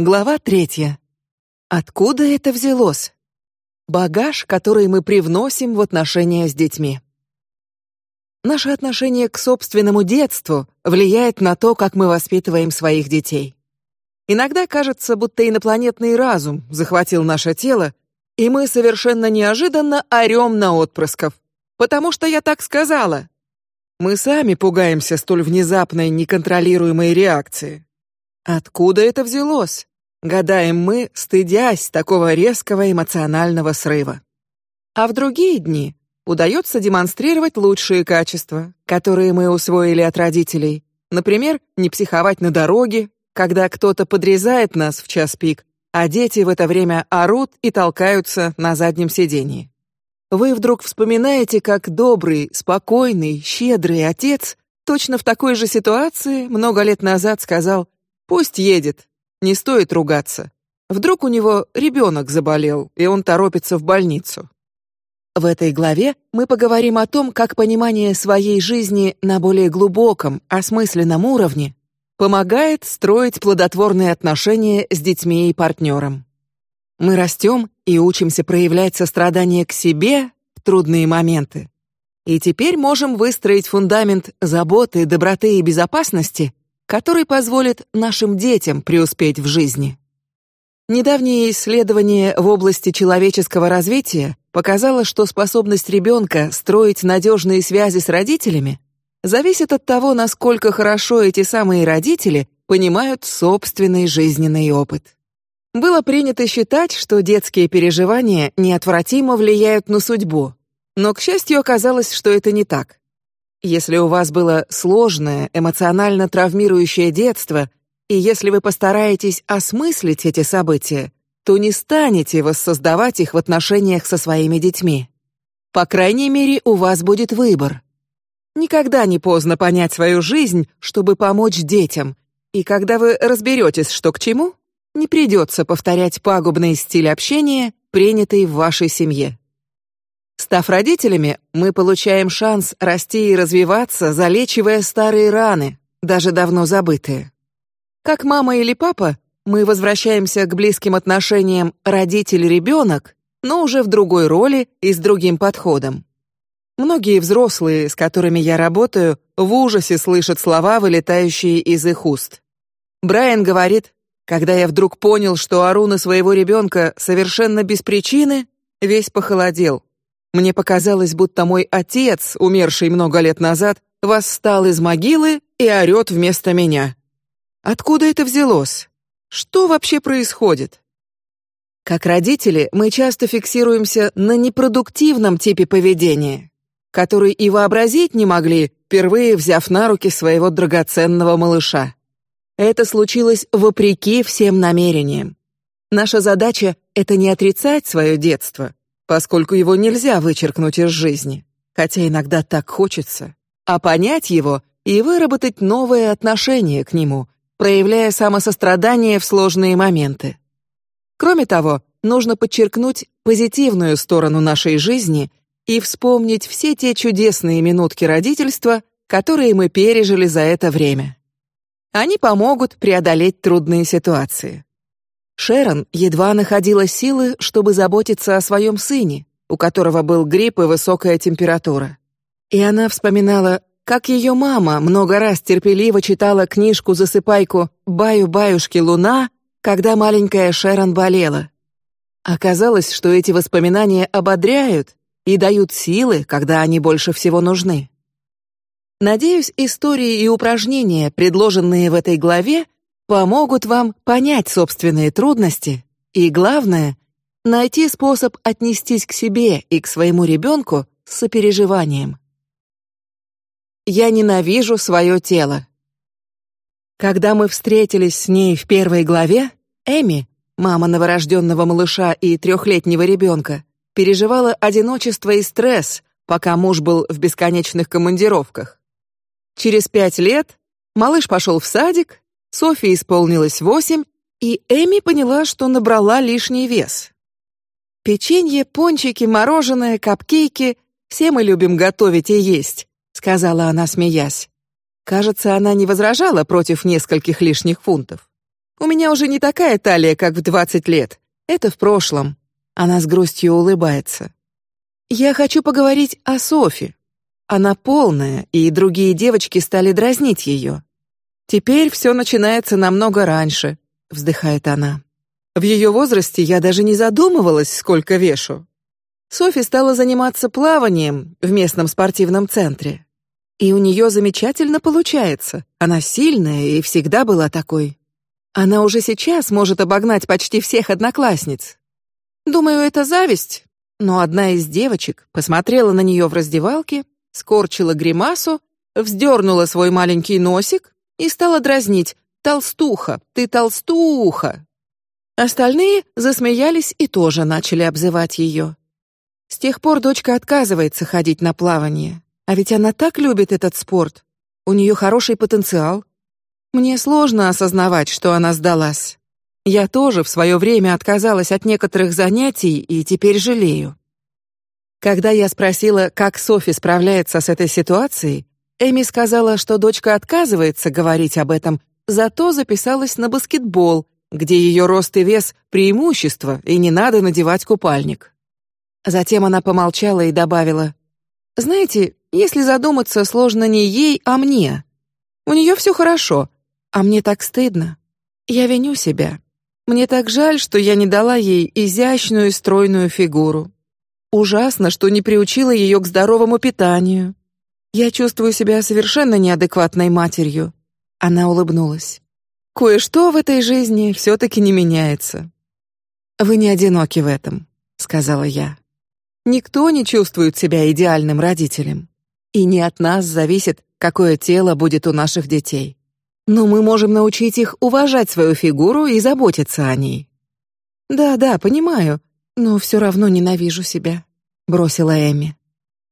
Глава третья. Откуда это взялось? Багаж, который мы привносим в отношения с детьми. Наше отношение к собственному детству влияет на то, как мы воспитываем своих детей. Иногда кажется, будто инопланетный разум захватил наше тело, и мы совершенно неожиданно орем на отпрысков, потому что я так сказала. Мы сами пугаемся столь внезапной, неконтролируемой реакции. Откуда это взялось? Гадаем мы, стыдясь такого резкого эмоционального срыва. А в другие дни удается демонстрировать лучшие качества, которые мы усвоили от родителей. Например, не психовать на дороге, когда кто-то подрезает нас в час пик, а дети в это время орут и толкаются на заднем сидении. Вы вдруг вспоминаете, как добрый, спокойный, щедрый отец точно в такой же ситуации много лет назад сказал: "Пусть едет, не стоит ругаться. Вдруг у него ребенок заболел, и он торопится в больницу. В этой главе мы поговорим о том, как понимание своей жизни на более глубоком, осмысленном уровне помогает строить плодотворные отношения с детьми и партнером. Мы растем и учимся проявлять сострадание к себе в трудные моменты. И теперь можем выстроить фундамент заботы, доброты и безопасности который позволит нашим детям преуспеть в жизни. Недавнее исследование в области человеческого развития показало, что способность ребенка строить надежные связи с родителями зависит от того, насколько хорошо эти самые родители понимают собственный жизненный опыт. Было принято считать, что детские переживания неотвратимо влияют на судьбу, но к счастью оказалось, что это не так. Если у вас было сложное, эмоционально травмирующее детство, и если вы постараетесь осмыслить эти события, то не станете воссоздавать их в отношениях со своими детьми. По крайней мере, у вас будет выбор. Никогда не поздно понять свою жизнь, чтобы помочь детям, и когда вы разберетесь, что к чему, не придется повторять пагубный стиль общения, принятый в вашей семье. Став родителями, мы получаем шанс расти и развиваться, залечивая старые раны, даже давно забытые. Как мама или папа, мы возвращаемся к близким отношениям родитель-ребенок, но уже в другой роли и с другим подходом. Многие взрослые, с которыми я работаю, в ужасе слышат слова, вылетающие из их уст. Брайан говорит: когда я вдруг понял, что ору на своего ребенка совершенно без причины, весь похолодел. Мне показалось, будто мой отец, умерший много лет назад, восстал из могилы и орет вместо меня. Откуда это взялось? Что вообще происходит? Как родители, мы часто фиксируемся на непродуктивном типе поведения, который и вообразить не могли, впервые взяв на руки своего драгоценного малыша. Это случилось вопреки всем намерениям. Наша задача — это не отрицать свое детство, поскольку его нельзя вычеркнуть из жизни, хотя иногда так хочется, а понять его и выработать новое отношение к нему, проявляя самосострадание в сложные моменты. Кроме того, нужно подчеркнуть позитивную сторону нашей жизни и вспомнить все те чудесные минутки родительства, которые мы пережили за это время. Они помогут преодолеть трудные ситуации. Шерон едва находила силы, чтобы заботиться о своем сыне, у которого был грипп и высокая температура. И она вспоминала, как ее мама много раз терпеливо читала книжку засыпайку «Баю-баюшки луна», когда маленькая Шерон болела. Оказалось, что эти воспоминания ободряют и дают силы, когда они больше всего нужны. Надеюсь, истории и упражнения, предложенные в этой главе, помогут вам понять собственные трудности и, главное, найти способ отнестись к себе и к своему ребенку с сопереживанием. Я ненавижу свое тело. Когда мы встретились с ней в первой главе, Эми, мама новорожденного малыша и трехлетнего ребенка, переживала одиночество и стресс, пока муж был в бесконечных командировках. Через пять лет малыш пошел в садик, Софии исполнилось восемь, и Эми поняла, что набрала лишний вес. Печенье, пончики, мороженое, капкейки — все мы любим готовить и есть, сказала она, смеясь. Кажется, она не возражала против нескольких лишних фунтов. У меня уже не такая талия, как в двадцать лет. Это в прошлом. Она с грустью улыбается. Я хочу поговорить о Софи. Она полная, и другие девочки стали дразнить ее. Теперь все начинается намного раньше, вздыхает она. В ее возрасте я даже не задумывалась, сколько вешу. Софи стала заниматься плаванием в местном спортивном центре, и у нее замечательно получается. Она сильная и всегда была такой. Она уже сейчас может обогнать почти всех одноклассниц. Думаю, это зависть. Но одна из девочек посмотрела на нее в раздевалке, скорчила гримасу, вздернула свой маленький носик и стала дразнить: "Толстуха, ты толстуха!" Остальные засмеялись и тоже начали обзывать ее. С тех пор дочка отказывается ходить на плавание, а ведь она так любит этот спорт. У нее хороший потенциал. Мне сложно осознавать, что она сдалась. Я тоже в свое время отказалась от некоторых занятий и теперь жалею. Когда я спросила, как Софи справляется с этой ситуацией, Эми сказала, что дочка отказывается говорить об этом, зато записалась на баскетбол где ее рост и вес преимущество, и не надо надевать купальник. Затем она помолчала и добавила: "Знаете, если задуматься, сложно не ей, а мне. У нее все хорошо, а мне так стыдно. Я виню себя. Мне так жаль, что я не дала ей изящную и стройную фигуру. Ужасно, что не приучила ее к здоровому питанию. Я чувствую себя совершенно неадекватной матерью". Она улыбнулась. Кое-что в этой жизни все-таки не меняется. Вы не одиноки в этом, сказала я. Никто не чувствует себя идеальным родителем, и не от нас зависит, какое тело будет у наших детей. Но мы можем научить их уважать свою фигуру и заботиться о ней. Да, да, понимаю, но все равно ненавижу себя, бросила Эми.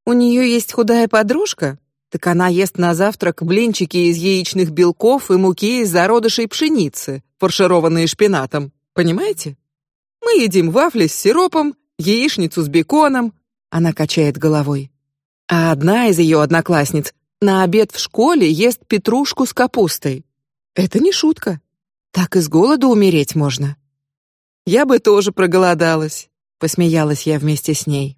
У нее есть худая подружка, так она ест на завтрак блинчики из яичных белков и муки из зародышей пшеницы, фаршированные шпинатом. Понимаете? Мы едим вафли с сиропом, яичницу с беконом. Она качает головой. А одна из ее одноклассниц на обед в школе ест петрушку с капустой. Это не шутка. Так из голода умереть можно. Я бы тоже проголодалась. Посмеялась я вместе с ней.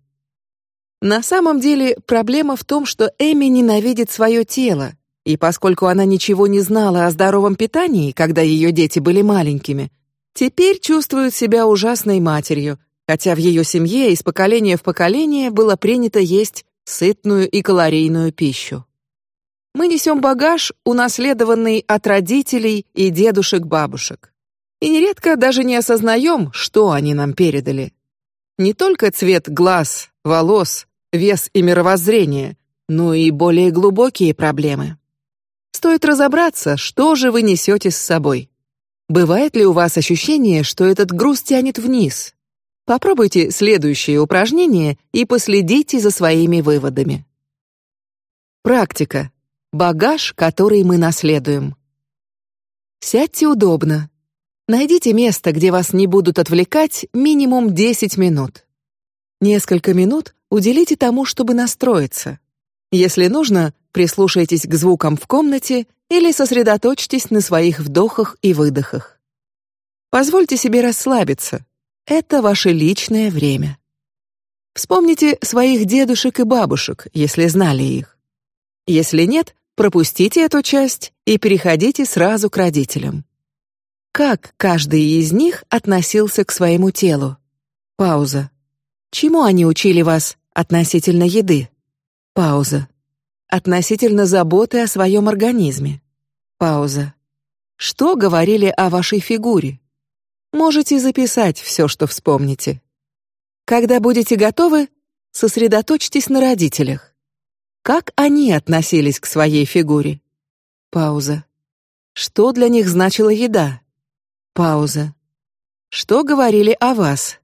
На самом деле проблема в том, что Эми ненавидит свое тело, и поскольку она ничего не знала о здоровом питании, когда ее дети были маленькими, теперь чувствует себя ужасной матерью, хотя в ее семье из поколения в поколение было принято есть сытную и калорийную пищу. Мы несем багаж, унаследованный от родителей и дедушек-бабушек, и нередко даже не осознаем, что они нам передали. Не только цвет глаз, волос, вес и мировоззрение, но и более глубокие проблемы. Стоит разобраться, что же вы несете с собой. Бывает ли у вас ощущение, что этот груз тянет вниз? Попробуйте следующее упражнение и последите за своими выводами. Практика. Багаж, который мы наследуем. Сядьте удобно. Найдите место, где вас не будут отвлекать минимум 10 минут. Несколько минут уделите тому, чтобы настроиться. Если нужно, прислушайтесь к звукам в комнате или сосредоточьтесь на своих вдохах и выдохах. Позвольте себе расслабиться. Это ваше личное время. Вспомните своих дедушек и бабушек, если знали их. Если нет, пропустите эту часть и переходите сразу к родителям. Как каждый из них относился к своему телу? Пауза. Чему они учили вас относительно еды? Пауза. Относительно заботы о своем организме. Пауза. Что говорили о вашей фигуре? Можете записать все, что вспомните. Когда будете готовы, сосредоточьтесь на родителях. Как они относились к своей фигуре? Пауза. Что для них значила еда? Пауза. Что говорили о вас?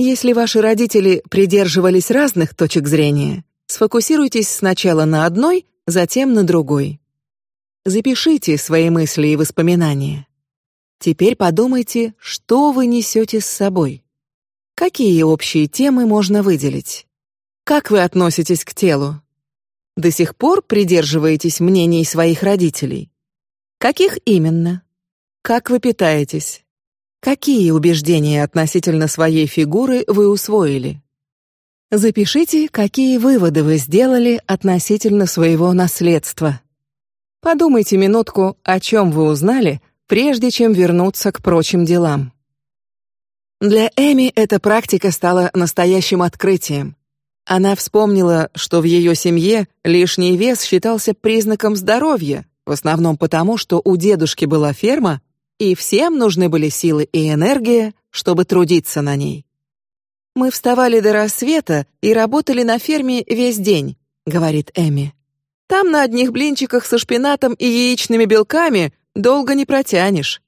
Если ваши родители придерживались разных точек зрения, сфокусируйтесь сначала на одной, затем на другой. Запишите свои мысли и воспоминания. Теперь подумайте, что вы несете с собой. Какие общие темы можно выделить? Как вы относитесь к телу? До сих пор придерживаетесь мнений своих родителей? Каких именно? Как вы питаетесь? Какие убеждения относительно своей фигуры вы усвоили? Запишите, какие выводы вы сделали относительно своего наследства. Подумайте минутку, о чем вы узнали, прежде чем вернуться к прочим делам. Для Эми эта практика стала настоящим открытием. Она вспомнила, что в ее семье лишний вес считался признаком здоровья, в основном потому, что у дедушки была ферма, и всем нужны были силы и энергия, чтобы трудиться на ней. Мы вставали до рассвета и работали на ферме весь день, говорит Эми. Там на одних блинчиках со шпинатом и яичными белками долго не протянешь.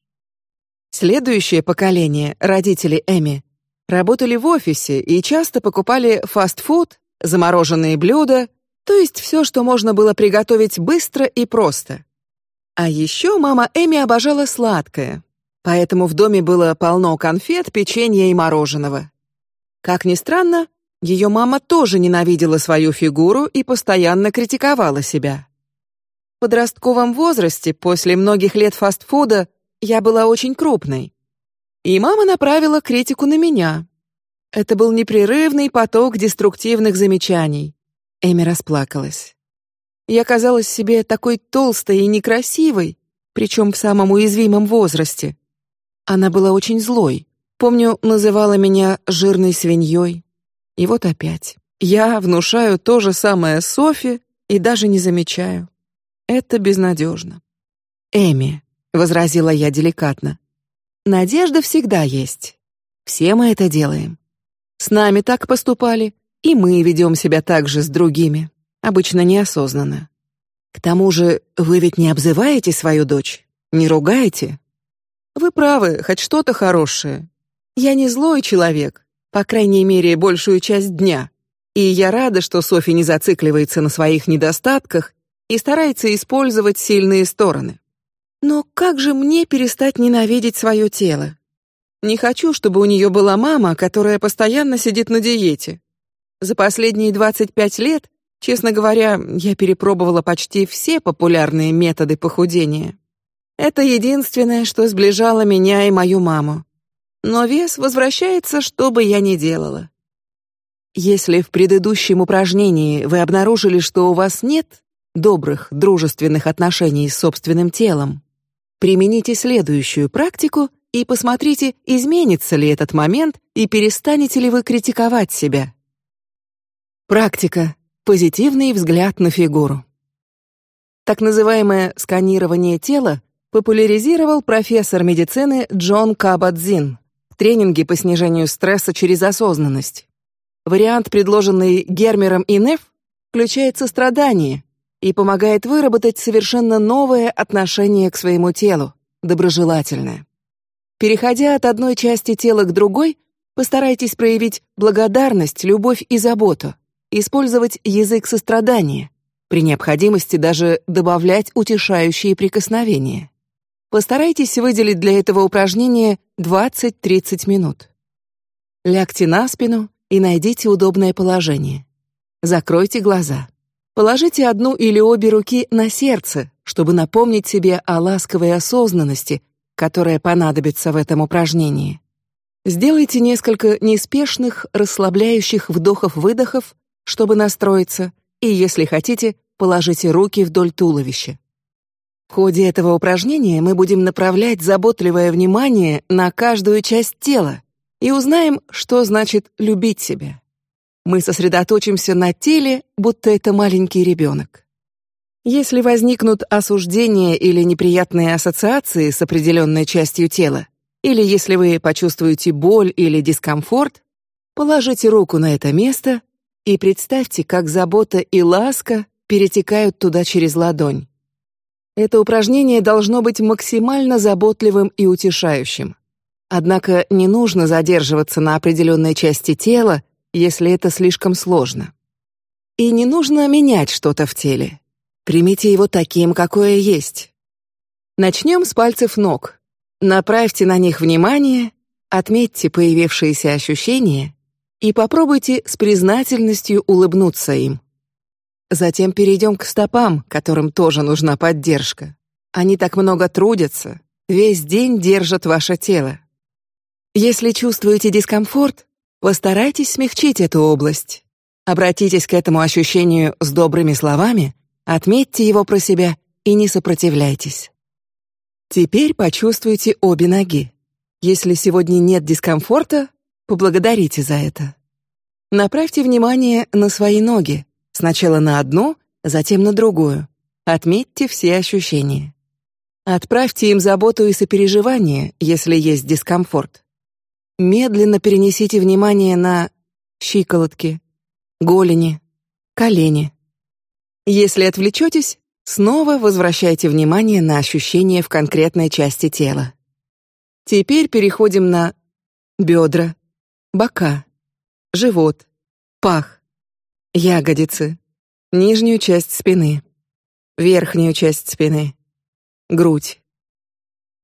Следующее поколение, родители Эми, работали в офисе и часто покупали фастфуд, замороженные блюда, то есть все, что можно было приготовить быстро и просто. А еще мама Эми обожала сладкое, поэтому в доме было полно конфет, печенья и мороженого. Как ни странно, ее мама тоже ненавидела свою фигуру и постоянно критиковала себя. В подростковом возрасте, после многих лет фастфуда, я была очень крупной, и мама направила критику на меня. Это был непрерывный поток деструктивных замечаний. Эми расплакалась. Я казалась себе такой толстой и некрасивой, причем в самом уязвимом возрасте. Она была очень злой. Помню, называла меня жирной свиньей. И вот опять. Я внушаю то же самое Софи и даже не замечаю. Это безнадежно. Эми, возразила я деликатно. Надежда всегда есть. Все мы это делаем. С нами так поступали, и мы ведем себя так же с другими, обычно неосознанно. К тому же, вы ведь не обзываете свою дочь, не ругаете. Вы правы, хоть что-то хорошее. Я не злой человек, по крайней мере, большую часть дня. И я рада, что Софи не зацикливается на своих недостатках и старается использовать сильные стороны. Но как же мне перестать ненавидеть свое тело? Не хочу, чтобы у нее была мама, которая постоянно сидит на диете. За последние 25 лет, честно говоря, я перепробовала почти все популярные методы похудения. Это единственное, что сближало меня и мою маму но вес возвращается, что бы я ни делала. Если в предыдущем упражнении вы обнаружили, что у вас нет добрых, дружественных отношений с собственным телом, примените следующую практику и посмотрите, изменится ли этот момент и перестанете ли вы критиковать себя. Практика. Позитивный взгляд на фигуру. Так называемое сканирование тела популяризировал профессор медицины Джон Кабадзин тренинги по снижению стресса через осознанность. Вариант, предложенный Гермером и Неф, включает сострадание и помогает выработать совершенно новое отношение к своему телу, доброжелательное. Переходя от одной части тела к другой, постарайтесь проявить благодарность, любовь и заботу, использовать язык сострадания, при необходимости даже добавлять утешающие прикосновения. Постарайтесь выделить для этого упражнения 20-30 минут. Лягте на спину и найдите удобное положение. Закройте глаза. Положите одну или обе руки на сердце, чтобы напомнить себе о ласковой осознанности, которая понадобится в этом упражнении. Сделайте несколько неспешных, расслабляющих вдохов-выдохов, чтобы настроиться, и, если хотите, положите руки вдоль туловища. В ходе этого упражнения мы будем направлять заботливое внимание на каждую часть тела и узнаем, что значит любить себя. Мы сосредоточимся на теле, будто это маленький ребенок. Если возникнут осуждения или неприятные ассоциации с определенной частью тела, или если вы почувствуете боль или дискомфорт, положите руку на это место и представьте, как забота и ласка перетекают туда через ладонь. Это упражнение должно быть максимально заботливым и утешающим. Однако не нужно задерживаться на определенной части тела, если это слишком сложно. И не нужно менять что-то в теле. Примите его таким, какое есть. Начнем с пальцев ног. Направьте на них внимание, отметьте появившиеся ощущения и попробуйте с признательностью улыбнуться им. Затем перейдем к стопам, которым тоже нужна поддержка. Они так много трудятся, весь день держат ваше тело. Если чувствуете дискомфорт, постарайтесь смягчить эту область. Обратитесь к этому ощущению с добрыми словами, отметьте его про себя и не сопротивляйтесь. Теперь почувствуйте обе ноги. Если сегодня нет дискомфорта, поблагодарите за это. Направьте внимание на свои ноги, сначала на одну, затем на другую. Отметьте все ощущения. Отправьте им заботу и сопереживание, если есть дискомфорт. Медленно перенесите внимание на щиколотки, голени, колени. Если отвлечетесь, снова возвращайте внимание на ощущения в конкретной части тела. Теперь переходим на бедра, бока, живот, пах, ягодицы, нижнюю часть спины, верхнюю часть спины, грудь.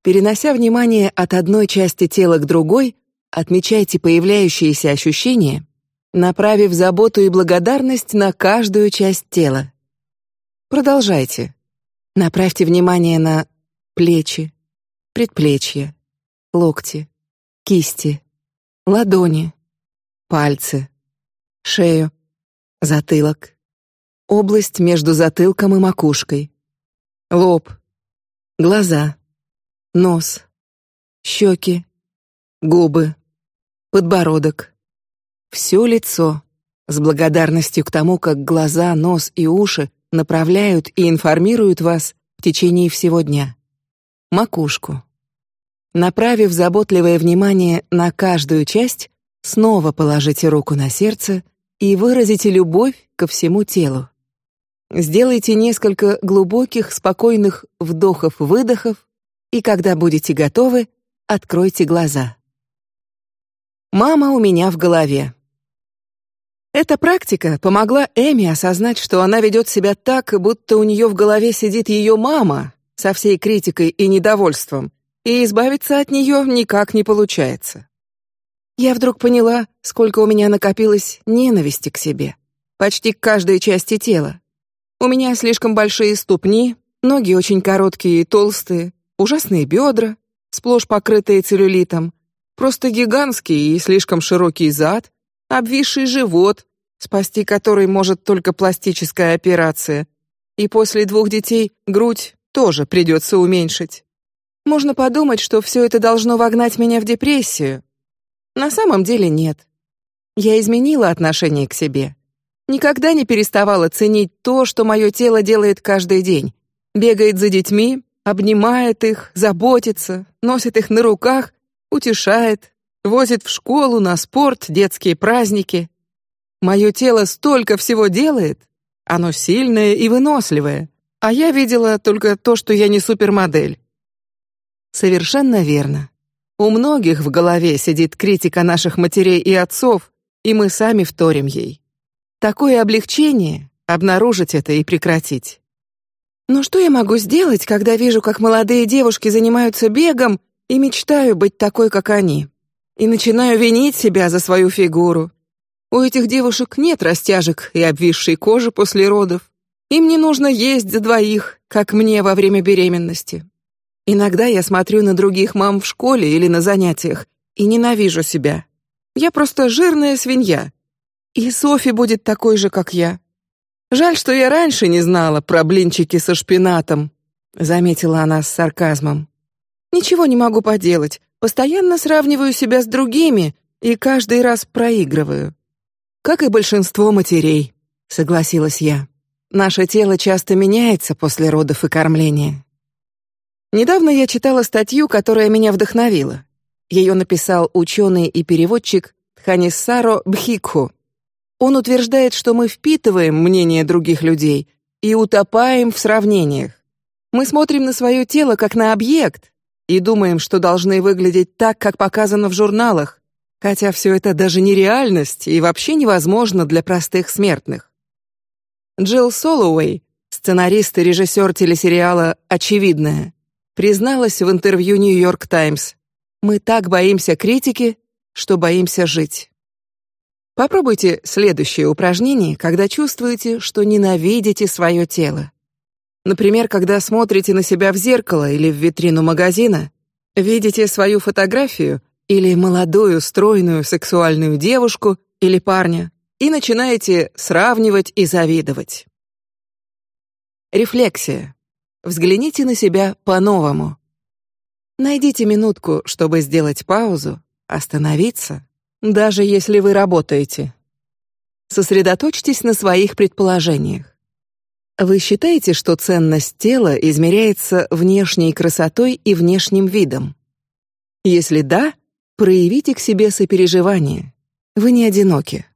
Перенося внимание от одной части тела к другой, отмечайте появляющиеся ощущения, направив заботу и благодарность на каждую часть тела. Продолжайте. Направьте внимание на плечи, предплечья, локти, кисти, ладони, пальцы, шею, затылок, область между затылком и макушкой, лоб, глаза, нос, щеки, губы, подбородок, все лицо с благодарностью к тому, как глаза, нос и уши направляют и информируют вас в течение всего дня. Макушку. Направив заботливое внимание на каждую часть, снова положите руку на сердце и выразите любовь ко всему телу. Сделайте несколько глубоких, спокойных вдохов-выдохов, и когда будете готовы, откройте глаза. Мама у меня в голове. Эта практика помогла Эми осознать, что она ведет себя так, будто у нее в голове сидит ее мама со всей критикой и недовольством, и избавиться от нее никак не получается. Я вдруг поняла, сколько у меня накопилось ненависти к себе, почти к каждой части тела. У меня слишком большие ступни, ноги очень короткие и толстые, ужасные бедра, сплошь покрытые целлюлитом, просто гигантский и слишком широкий зад, обвисший живот, спасти который может только пластическая операция, и после двух детей грудь тоже придется уменьшить. Можно подумать, что все это должно вогнать меня в депрессию. На самом деле нет. Я изменила отношение к себе. Никогда не переставала ценить то, что мое тело делает каждый день. Бегает за детьми, обнимает их, заботится, носит их на руках, утешает, возит в школу, на спорт, детские праздники. Мое тело столько всего делает. Оно сильное и выносливое. А я видела только то, что я не супермодель. Совершенно верно. У многих в голове сидит критика наших матерей и отцов, и мы сами вторим ей. Такое облегчение обнаружить это и прекратить. Но что я могу сделать, когда вижу, как молодые девушки занимаются бегом и мечтаю быть такой, как они? и начинаю винить себя за свою фигуру. У этих девушек нет растяжек и обвисшей кожи после родов. Им не нужно есть за двоих, как мне во время беременности. Иногда я смотрю на других мам в школе или на занятиях и ненавижу себя. Я просто жирная свинья. И Софи будет такой же, как я. Жаль, что я раньше не знала про блинчики со шпинатом, заметила она с сарказмом. Ничего не могу поделать. Постоянно сравниваю себя с другими и каждый раз проигрываю. Как и большинство матерей, согласилась я. Наше тело часто меняется после родов и кормления. Недавно я читала статью, которая меня вдохновила. Ее написал ученый и переводчик Ханиссаро Бхикху. Он утверждает, что мы впитываем мнение других людей и утопаем в сравнениях. Мы смотрим на свое тело как на объект, и думаем, что должны выглядеть так, как показано в журналах, хотя все это даже не реальность и вообще невозможно для простых смертных. Джилл Солоуэй, сценарист и режиссер телесериала «Очевидное», призналась в интервью Нью-Йорк Таймс: "Мы так боимся критики, что боимся жить". Попробуйте следующее упражнение, когда чувствуете, что ненавидите свое тело. Например, когда смотрите на себя в зеркало или в витрину магазина Видите свою фотографию или молодую, стройную, сексуальную девушку или парня и начинаете сравнивать и завидовать. Рефлексия. Взгляните на себя по-новому. Найдите минутку, чтобы сделать паузу, остановиться, даже если вы работаете. Сосредоточьтесь на своих предположениях. Вы считаете, что ценность тела измеряется внешней красотой и внешним видом? Если да, проявите к себе сопереживание. Вы не одиноки.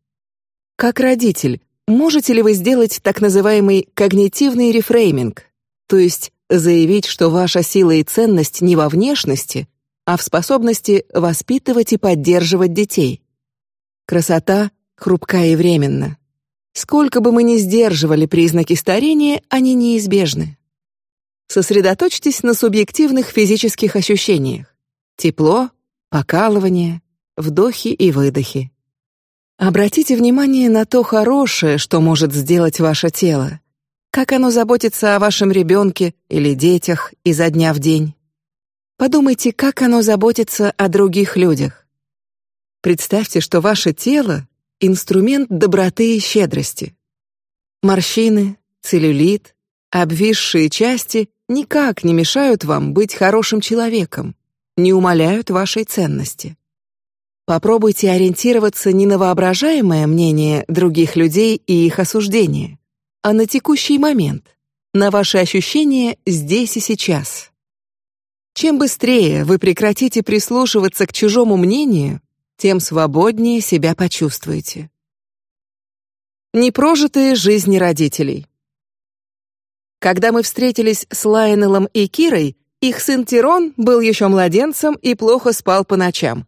Как родитель, можете ли вы сделать так называемый когнитивный рефрейминг, то есть заявить, что ваша сила и ценность не во внешности, а в способности воспитывать и поддерживать детей? Красота хрупка и временна. Сколько бы мы ни сдерживали признаки старения, они неизбежны. Сосредоточьтесь на субъективных физических ощущениях: тепло, покалывание, вдохи и выдохи. Обратите внимание на то хорошее, что может сделать ваше тело, как оно заботится о вашем ребенке или детях изо дня в день. Подумайте, как оно заботится о других людях. Представьте, что ваше тело инструмент доброты и щедрости. Морщины, целлюлит, обвисшие части никак не мешают вам быть хорошим человеком, не умаляют вашей ценности. Попробуйте ориентироваться не на воображаемое мнение других людей и их осуждение, а на текущий момент, на ваши ощущения здесь и сейчас. Чем быстрее вы прекратите прислушиваться к чужому мнению, тем свободнее себя почувствуете. Непрожитые жизни родителей. Когда мы встретились с Лайнелом и Кирой, их сын Тирон был еще младенцем и плохо спал по ночам.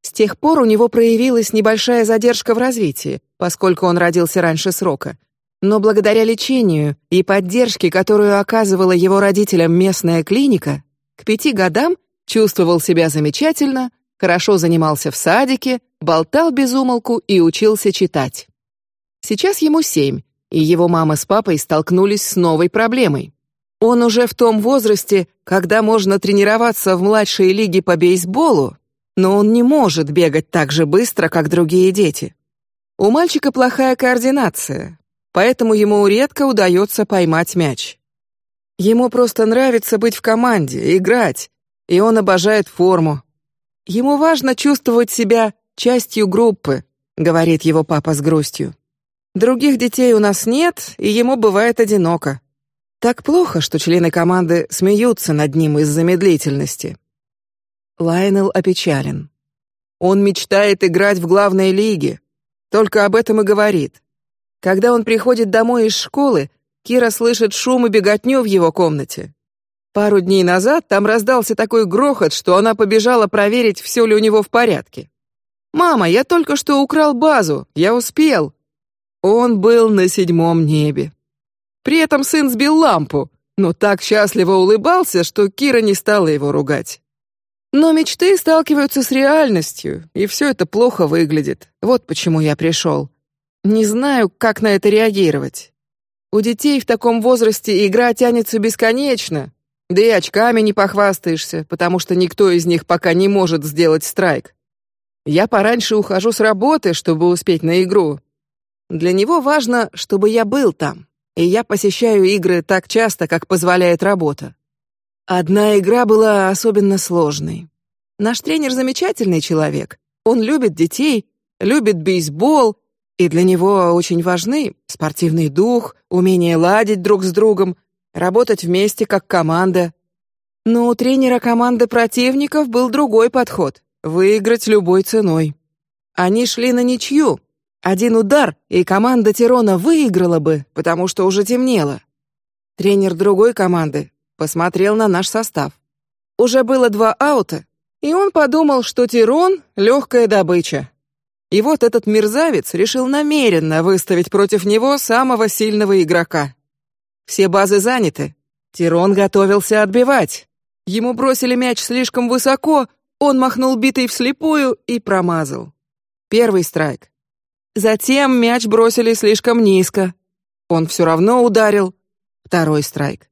С тех пор у него проявилась небольшая задержка в развитии, поскольку он родился раньше срока. Но благодаря лечению и поддержке, которую оказывала его родителям местная клиника, к пяти годам чувствовал себя замечательно, хорошо занимался в садике, болтал без умолку и учился читать. Сейчас ему семь, и его мама с папой столкнулись с новой проблемой. Он уже в том возрасте, когда можно тренироваться в младшей лиге по бейсболу, но он не может бегать так же быстро, как другие дети. У мальчика плохая координация, поэтому ему редко удается поймать мяч. Ему просто нравится быть в команде, играть, и он обожает форму, Ему важно чувствовать себя частью группы, говорит его папа с грустью. Других детей у нас нет, и ему бывает одиноко. Так плохо, что члены команды смеются над ним из-за медлительности. Лайнел опечален. Он мечтает играть в главной лиге, только об этом и говорит. Когда он приходит домой из школы, Кира слышит шум и беготню в его комнате. Пару дней назад там раздался такой грохот, что она побежала проверить, все ли у него в порядке. Мама, я только что украл базу, я успел. Он был на седьмом небе. При этом сын сбил лампу, но так счастливо улыбался, что Кира не стала его ругать. Но мечты сталкиваются с реальностью, и все это плохо выглядит. Вот почему я пришел. Не знаю, как на это реагировать. У детей в таком возрасте игра тянется бесконечно, да и очками не похвастаешься, потому что никто из них пока не может сделать страйк. Я пораньше ухожу с работы, чтобы успеть на игру. Для него важно, чтобы я был там, и я посещаю игры так часто, как позволяет работа. Одна игра была особенно сложной. Наш тренер замечательный человек. Он любит детей, любит бейсбол, и для него очень важны спортивный дух, умение ладить друг с другом, работать вместе как команда. Но у тренера команды противников был другой подход: выиграть любой ценой. Они шли на ничью. Один удар, и команда Тирона выиграла бы, потому что уже темнело. Тренер другой команды посмотрел на наш состав. Уже было два аута, и он подумал, что Тирон легкая добыча. И вот этот мерзавец решил намеренно выставить против него самого сильного игрока. Все базы заняты. Тирон готовился отбивать. Ему бросили мяч слишком высоко, он махнул битой вслепую и промазал. Первый страйк. Затем мяч бросили слишком низко. Он все равно ударил. Второй страйк.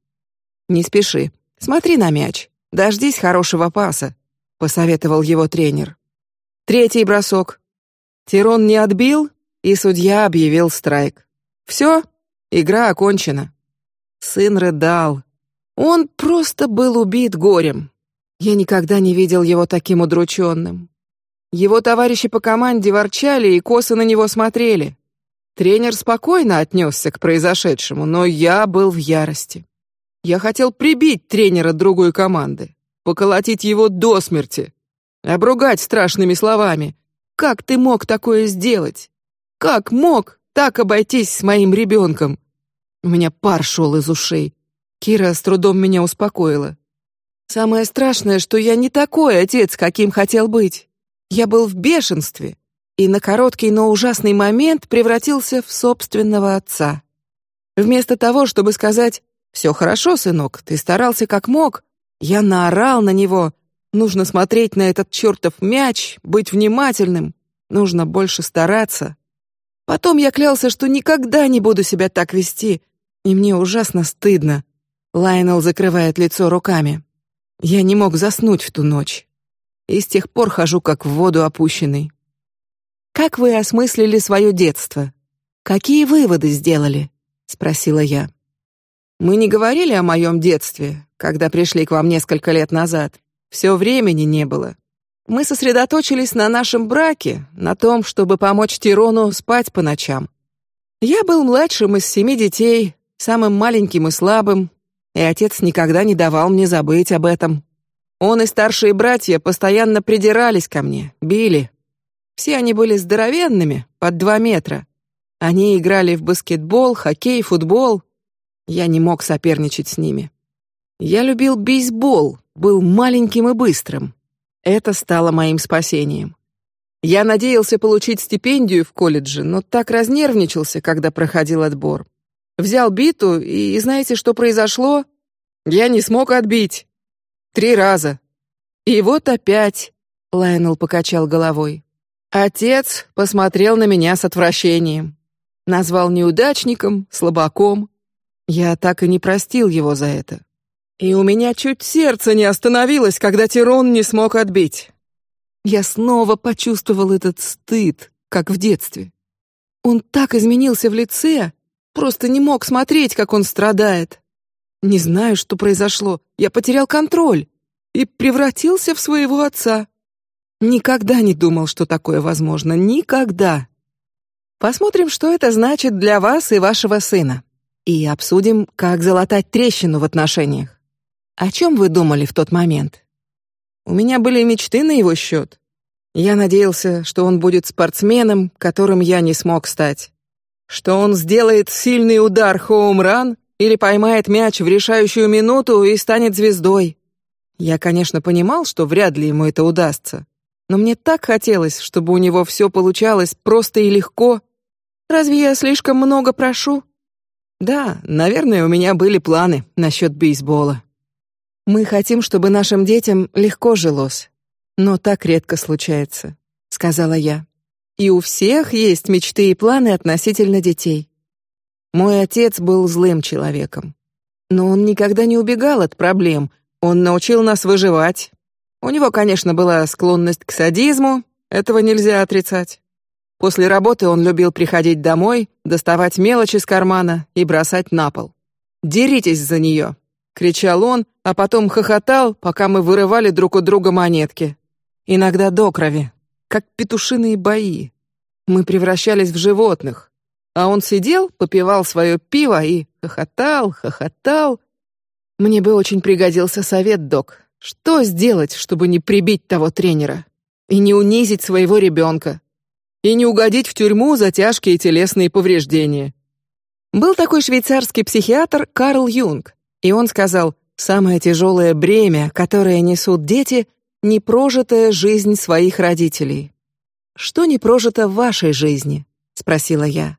Не спеши, смотри на мяч. Дождись хорошего паса, посоветовал его тренер. Третий бросок. Тирон не отбил, и судья объявил страйк. Все, игра окончена. Сын рыдал. Он просто был убит горем. Я никогда не видел его таким удрученным. Его товарищи по команде ворчали и косо на него смотрели. Тренер спокойно отнесся к произошедшему, но я был в ярости. Я хотел прибить тренера другой команды, поколотить его до смерти, обругать страшными словами. Как ты мог такое сделать? Как мог так обойтись с моим ребенком? У меня пар шел из ушей. Кира с трудом меня успокоила. Самое страшное, что я не такой отец, каким хотел быть. Я был в бешенстве и на короткий, но ужасный момент превратился в собственного отца. Вместо того, чтобы сказать «Все хорошо, сынок, ты старался как мог», я наорал на него. Нужно смотреть на этот чертов мяч, быть внимательным, нужно больше стараться. Потом я клялся, что никогда не буду себя так вести, и мне ужасно стыдно. Лайнел закрывает лицо руками. Я не мог заснуть в ту ночь, и с тех пор хожу как в воду опущенный. Как вы осмыслили свое детство? Какие выводы сделали? – спросила я. Мы не говорили о моем детстве, когда пришли к вам несколько лет назад. Все времени не было. Мы сосредоточились на нашем браке, на том, чтобы помочь Тирону спать по ночам. Я был младшим из семи детей, самым маленьким и слабым, и отец никогда не давал мне забыть об этом. Он и старшие братья постоянно придирались ко мне, били, все они были здоровенными, под два метра. Они играли в баскетбол, хоккей, футбол. Я не мог соперничать с ними. Я любил бейсбол, был маленьким и быстрым. Это стало моим спасением. Я надеялся получить стипендию в колледже, но так разнервничался, когда проходил отбор. Взял биту, и знаете, что произошло? Я не смог отбить. Три раза. И вот опять. Лайнел покачал головой. Отец посмотрел на меня с отвращением, назвал неудачником, слабаком. Я так и не простил его за это. И у меня чуть сердце не остановилось, когда Тирон не смог отбить. Я снова почувствовал этот стыд, как в детстве. Он так изменился в лице, просто не мог смотреть, как он страдает. Не знаю, что произошло. Я потерял контроль и превратился в своего отца. Никогда не думал, что такое возможно. Никогда. Посмотрим, что это значит для вас и вашего сына, и обсудим, как залатать трещину в отношениях. О чем вы думали в тот момент? У меня были мечты на его счет. Я надеялся, что он будет спортсменом, которым я не смог стать, что он сделает сильный удар хоум-ран или поймает мяч в решающую минуту и станет звездой. Я, конечно, понимал, что вряд ли ему это удастся, но мне так хотелось, чтобы у него все получалось просто и легко. Разве я слишком много прошу? Да, наверное, у меня были планы насчет бейсбола. Мы хотим, чтобы нашим детям легко жилось, но так редко случается, сказала я. И у всех есть мечты и планы относительно детей. Мой отец был злым человеком, но он никогда не убегал от проблем. Он научил нас выживать, у него, конечно, была склонность к садизму, этого нельзя отрицать. После работы он любил приходить домой, доставать мелочи из кармана и бросать на пол. Деритесь за нее, кричал он, а потом хохотал, пока мы вырывали друг у друга монетки. Иногда до крови, как петушиные бои. Мы превращались в животных, а он сидел, попивал свое пиво и хохотал, хохотал. Мне бы очень пригодился совет, док. Что сделать, чтобы не прибить того тренера и не унизить своего ребенка и не угодить в тюрьму за тяжкие телесные повреждения? Был такой швейцарский психиатр Карл Юнг, и он сказал: самое тяжелое бремя, которое несут дети, не прожитая жизнь своих родителей. Что не прожито в вашей жизни? спросила я.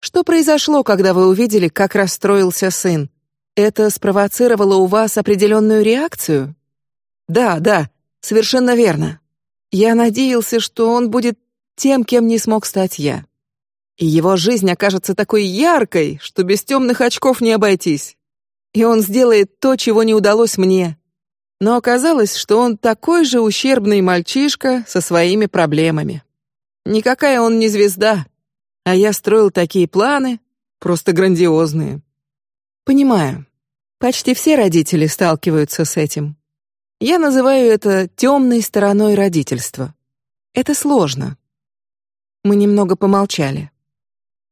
Что произошло, когда вы увидели, как расстроился сын? Это спровоцировало у вас определенную реакцию? Да, да, совершенно верно. Я надеялся, что он будет тем, кем не смог стать я, и его жизнь окажется такой яркой, что без темных очков не обойтись. И он сделает то, чего не удалось мне. Но оказалось, что он такой же ущербный мальчишка со своими проблемами. Никакая он не звезда, а я строил такие планы, просто грандиозные. Понимаю, почти все родители сталкиваются с этим. Я называю это темной стороной родительства. Это сложно. Мы немного помолчали.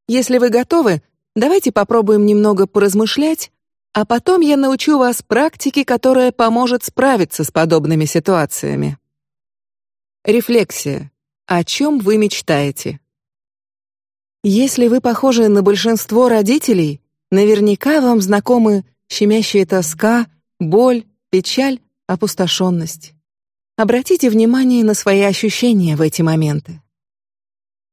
Если вы готовы, давайте попробуем немного поразмышлять, а потом я научу вас практике, которая поможет справиться с подобными ситуациями. Рефлексия. О чем вы мечтаете? Если вы похожи на большинство родителей, наверняка вам знакомы щемящая тоска, боль, печаль, опустошенность. Обратите внимание на свои ощущения в эти моменты.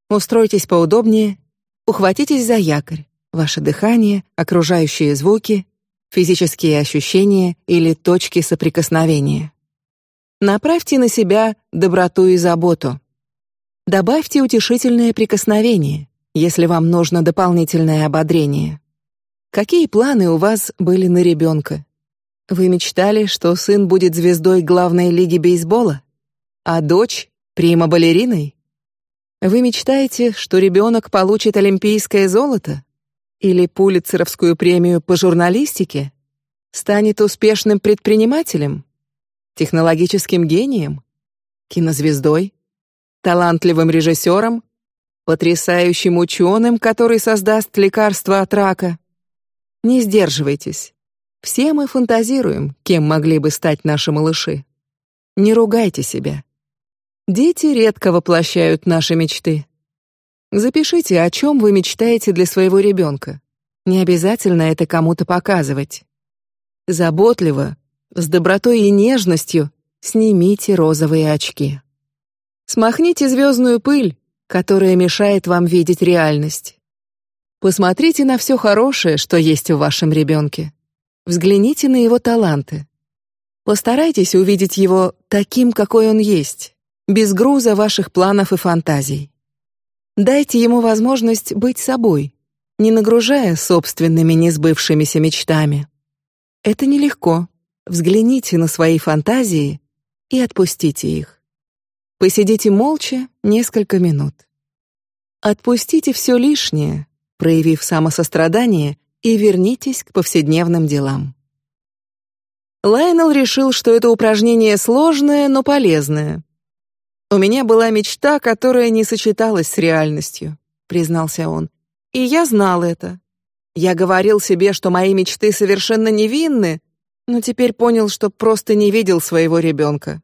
Устройтесь поудобнее, ухватитесь за якорь, ваше дыхание, окружающие звуки, физические ощущения или точки соприкосновения. Направьте на себя доброту и заботу. Добавьте утешительное прикосновение, если вам нужно дополнительное ободрение. Какие планы у вас были на ребенка? Вы мечтали, что сын будет звездой главной лиги бейсбола, а дочь прима балериной? Вы мечтаете, что ребенок получит олимпийское золото или Пулитцеровскую премию по журналистике, станет успешным предпринимателем, технологическим гением, кинозвездой, талантливым режиссером, потрясающим ученым, который создаст лекарство от рака. Не сдерживайтесь. Все мы фантазируем, кем могли бы стать наши малыши. Не ругайте себя. Дети редко воплощают наши мечты. Запишите, о чем вы мечтаете для своего ребенка. Не обязательно это кому-то показывать. Заботливо, с добротой и нежностью снимите розовые очки. Смахните звездную пыль, которая мешает вам видеть реальность. Посмотрите на все хорошее, что есть в вашем ребенке. Взгляните на его таланты. Постарайтесь увидеть его таким, какой он есть, без груза ваших планов и фантазий. Дайте ему возможность быть собой, не нагружая собственными несбывшимися мечтами. Это нелегко. Взгляните на свои фантазии и отпустите их. Посидите молча несколько минут. Отпустите все лишнее, проявив самосострадание, и вернитесь к повседневным делам. Лайнел решил, что это упражнение сложное, но полезное, у меня была мечта, которая не сочеталась с реальностью, признался он. И я знал это. Я говорил себе, что мои мечты совершенно невинны, но теперь понял, что просто не видел своего ребенка.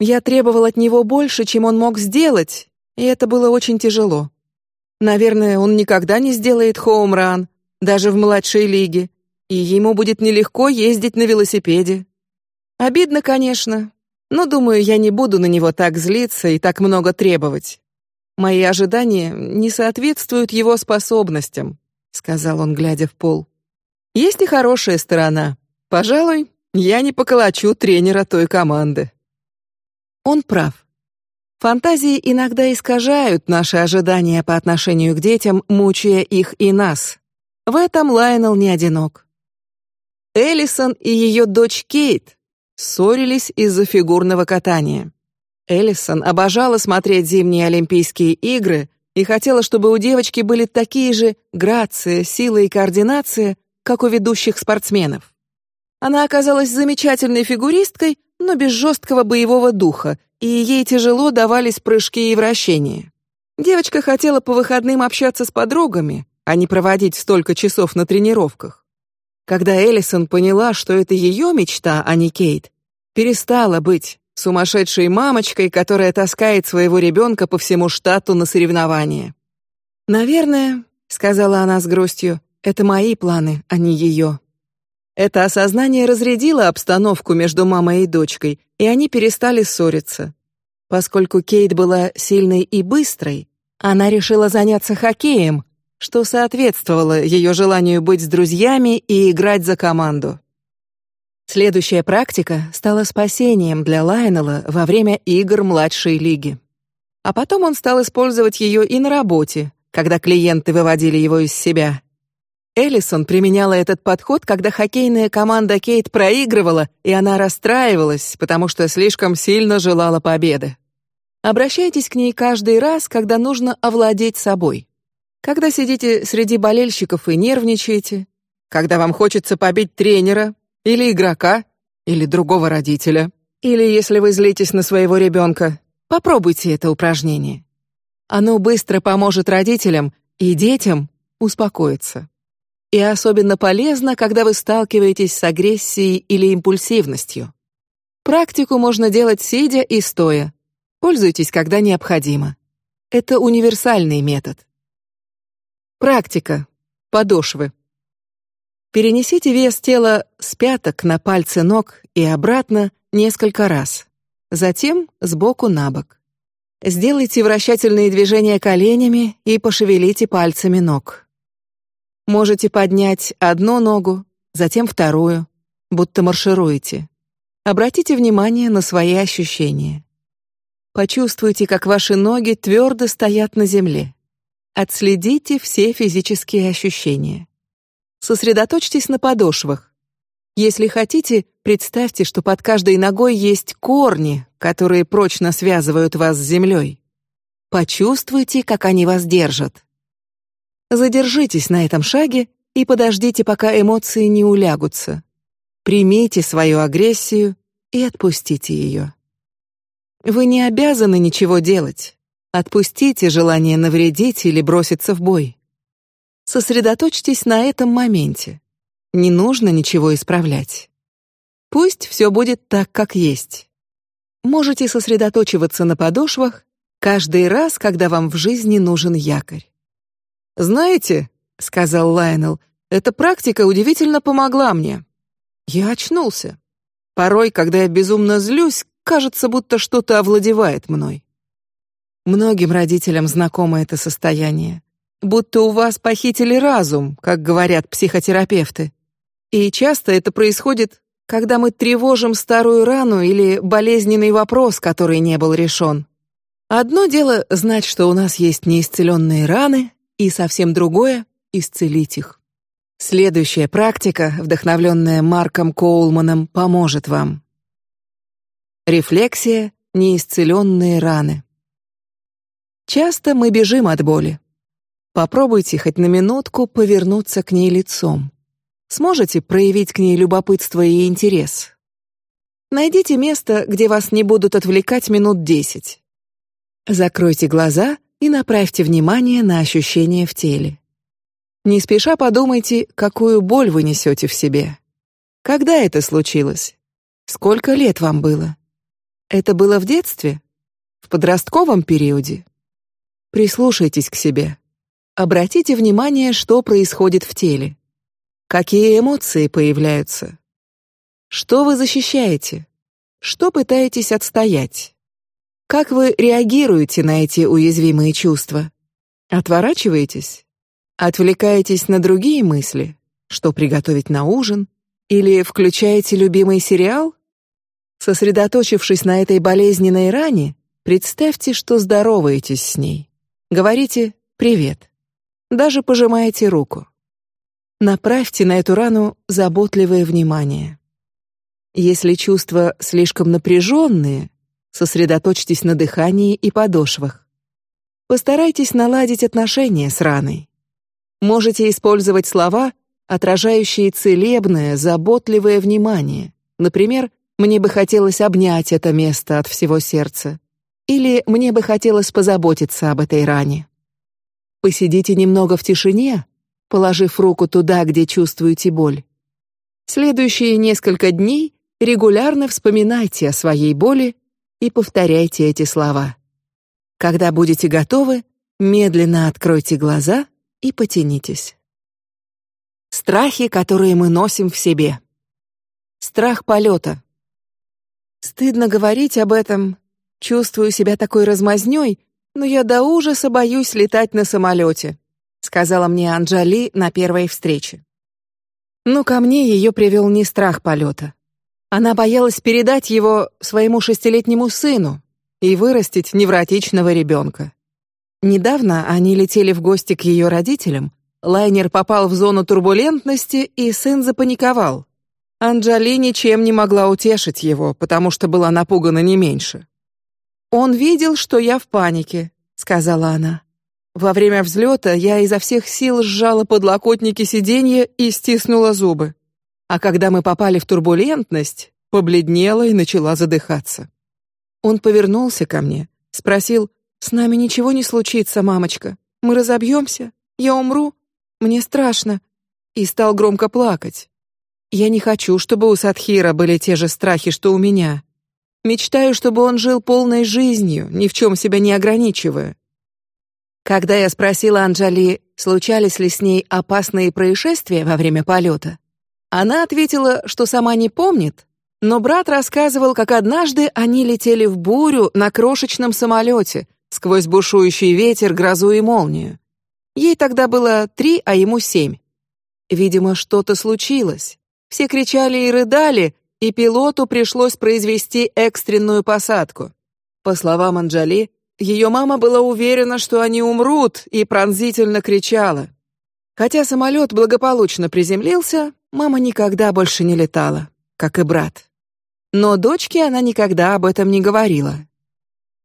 Я требовал от него больше, чем он мог сделать, и это было очень тяжело. Наверное, он никогда не сделает хоумран, даже в младшей лиге, и ему будет нелегко ездить на велосипеде. Обидно, конечно, но думаю, я не буду на него так злиться и так много требовать. Мои ожидания не соответствуют его способностям, сказал он, глядя в пол. Есть и хорошая сторона. Пожалуй, я не поколочу тренера той команды. Он прав. Фантазии иногда искажают наши ожидания по отношению к детям, мучая их и нас. В этом Лайнел не одинок. Эллисон и ее дочь Кейт ссорились из-за фигурного катания. Эллисон обожала смотреть зимние Олимпийские игры и хотела, чтобы у девочки были такие же грация, сила и координация, как у ведущих спортсменов. Она оказалась замечательной фигуристкой, но без жесткого боевого духа, и ей тяжело давались прыжки и вращения. Девочка хотела по выходным общаться с подругами, а не проводить столько часов на тренировках. Когда Эллисон поняла, что это ее мечта, а не Кейт, перестала быть сумасшедшей мамочкой, которая таскает своего ребенка по всему штату на соревнования. Наверное, сказала она с грустью, это мои планы, а не ее. Это осознание разрядило обстановку между мамой и дочкой, и они перестали ссориться. Поскольку Кейт была сильной и быстрой, она решила заняться хоккеем, что соответствовало ее желанию быть с друзьями и играть за команду. Следующая практика стала спасением для Лайнела во время игр младшей лиги. А потом он стал использовать ее и на работе, когда клиенты выводили его из себя. Эллисон применяла этот подход, когда хоккейная команда Кейт проигрывала, и она расстраивалась, потому что слишком сильно желала победы. Обращайтесь к ней каждый раз, когда нужно овладеть собой. Когда сидите среди болельщиков и нервничаете, когда вам хочется побить тренера или игрока или другого родителя, или если вы злитесь на своего ребенка, попробуйте это упражнение. Оно быстро поможет родителям и детям успокоиться. И особенно полезно, когда вы сталкиваетесь с агрессией или импульсивностью. Практику можно делать сидя и стоя. Пользуйтесь, когда необходимо. Это универсальный метод. Практика. Подошвы. Перенесите вес тела с пяток на пальцы ног и обратно несколько раз. Затем с боку на бок. Сделайте вращательные движения коленями и пошевелите пальцами ног. Можете поднять одну ногу, затем вторую, будто маршируете. Обратите внимание на свои ощущения. Почувствуйте, как ваши ноги твердо стоят на земле. Отследите все физические ощущения. Сосредоточьтесь на подошвах. Если хотите, представьте, что под каждой ногой есть корни, которые прочно связывают вас с землей. Почувствуйте, как они вас держат. Задержитесь на этом шаге и подождите, пока эмоции не улягутся. Примите свою агрессию и отпустите ее. Вы не обязаны ничего делать. Отпустите желание навредить или броситься в бой. Сосредоточьтесь на этом моменте. Не нужно ничего исправлять. Пусть все будет так, как есть. Можете сосредоточиваться на подошвах каждый раз, когда вам в жизни нужен якорь. Знаете, сказал Лайнел, эта практика удивительно помогла мне. Я очнулся. Порой, когда я безумно злюсь, кажется, будто что-то овладевает мной. Многим родителям знакомо это состояние, будто у вас похитили разум, как говорят психотерапевты. И часто это происходит, когда мы тревожим старую рану или болезненный вопрос, который не был решен. Одно дело знать, что у нас есть неисцеленные раны, и совсем другое — исцелить их. Следующая практика, вдохновленная Марком Коулманом, поможет вам. Рефлексия — неисцеленные раны. Часто мы бежим от боли. Попробуйте хоть на минутку повернуться к ней лицом. Сможете проявить к ней любопытство и интерес. Найдите место, где вас не будут отвлекать минут десять. Закройте глаза и направьте внимание на ощущения в теле. Не спеша подумайте, какую боль вы несете в себе. Когда это случилось? Сколько лет вам было? Это было в детстве? В подростковом периоде? Прислушайтесь к себе. Обратите внимание, что происходит в теле. Какие эмоции появляются? Что вы защищаете? Что пытаетесь отстоять? Как вы реагируете на эти уязвимые чувства? Отворачиваетесь? Отвлекаетесь на другие мысли? Что приготовить на ужин? Или включаете любимый сериал? Сосредоточившись на этой болезненной ране, представьте, что здороваетесь с ней. Говорите «привет». Даже пожимаете руку. Направьте на эту рану заботливое внимание. Если чувства слишком напряженные, Сосредоточьтесь на дыхании и подошвах. Постарайтесь наладить отношения с раной. Можете использовать слова, отражающие целебное, заботливое внимание. Например, мне бы хотелось обнять это место от всего сердца, или мне бы хотелось позаботиться об этой ране. Посидите немного в тишине, положив руку туда, где чувствуете боль. Следующие несколько дней регулярно вспоминайте о своей боли и повторяйте эти слова. Когда будете готовы, медленно откройте глаза и потянитесь. Страхи, которые мы носим в себе. Страх полета. Стыдно говорить об этом. Чувствую себя такой размазнёй, но я до ужаса боюсь летать на самолете, сказала мне Анжали на первой встрече. Но ко мне ее привел не страх полета, она боялась передать его своему шестилетнему сыну и вырастить невротичного ребенка. Недавно они летели в гости к ее родителям, Лайнер попал в зону турбулентности, и сын запаниковал. Анджали ничем не могла утешить его, потому что была напугана не меньше. Он видел, что я в панике, сказала она. Во время взлета я изо всех сил сжала подлокотники сиденья и стиснула зубы. А когда мы попали в турбулентность, побледнела и начала задыхаться. Он повернулся ко мне, спросил: "С нами ничего не случится, мамочка? Мы разобьемся? Я умру? Мне страшно". И стал громко плакать. Я не хочу, чтобы у Садхира были те же страхи, что у меня. Мечтаю, чтобы он жил полной жизнью, ни в чем себя не ограничивая. Когда я спросила Анжали, случались ли с ней опасные происшествия во время полета, она ответила, что сама не помнит, но брат рассказывал, как однажды они летели в бурю на крошечном самолете сквозь бушующий ветер, грозу и молнию. Ей тогда было три, а ему семь. Видимо, что-то случилось. Все кричали и рыдали, и пилоту пришлось произвести экстренную посадку. По словам Анжали, ее мама была уверена, что они умрут, и пронзительно кричала. Хотя самолет благополучно приземлился, мама никогда больше не летала, как и брат. Но дочке она никогда об этом не говорила.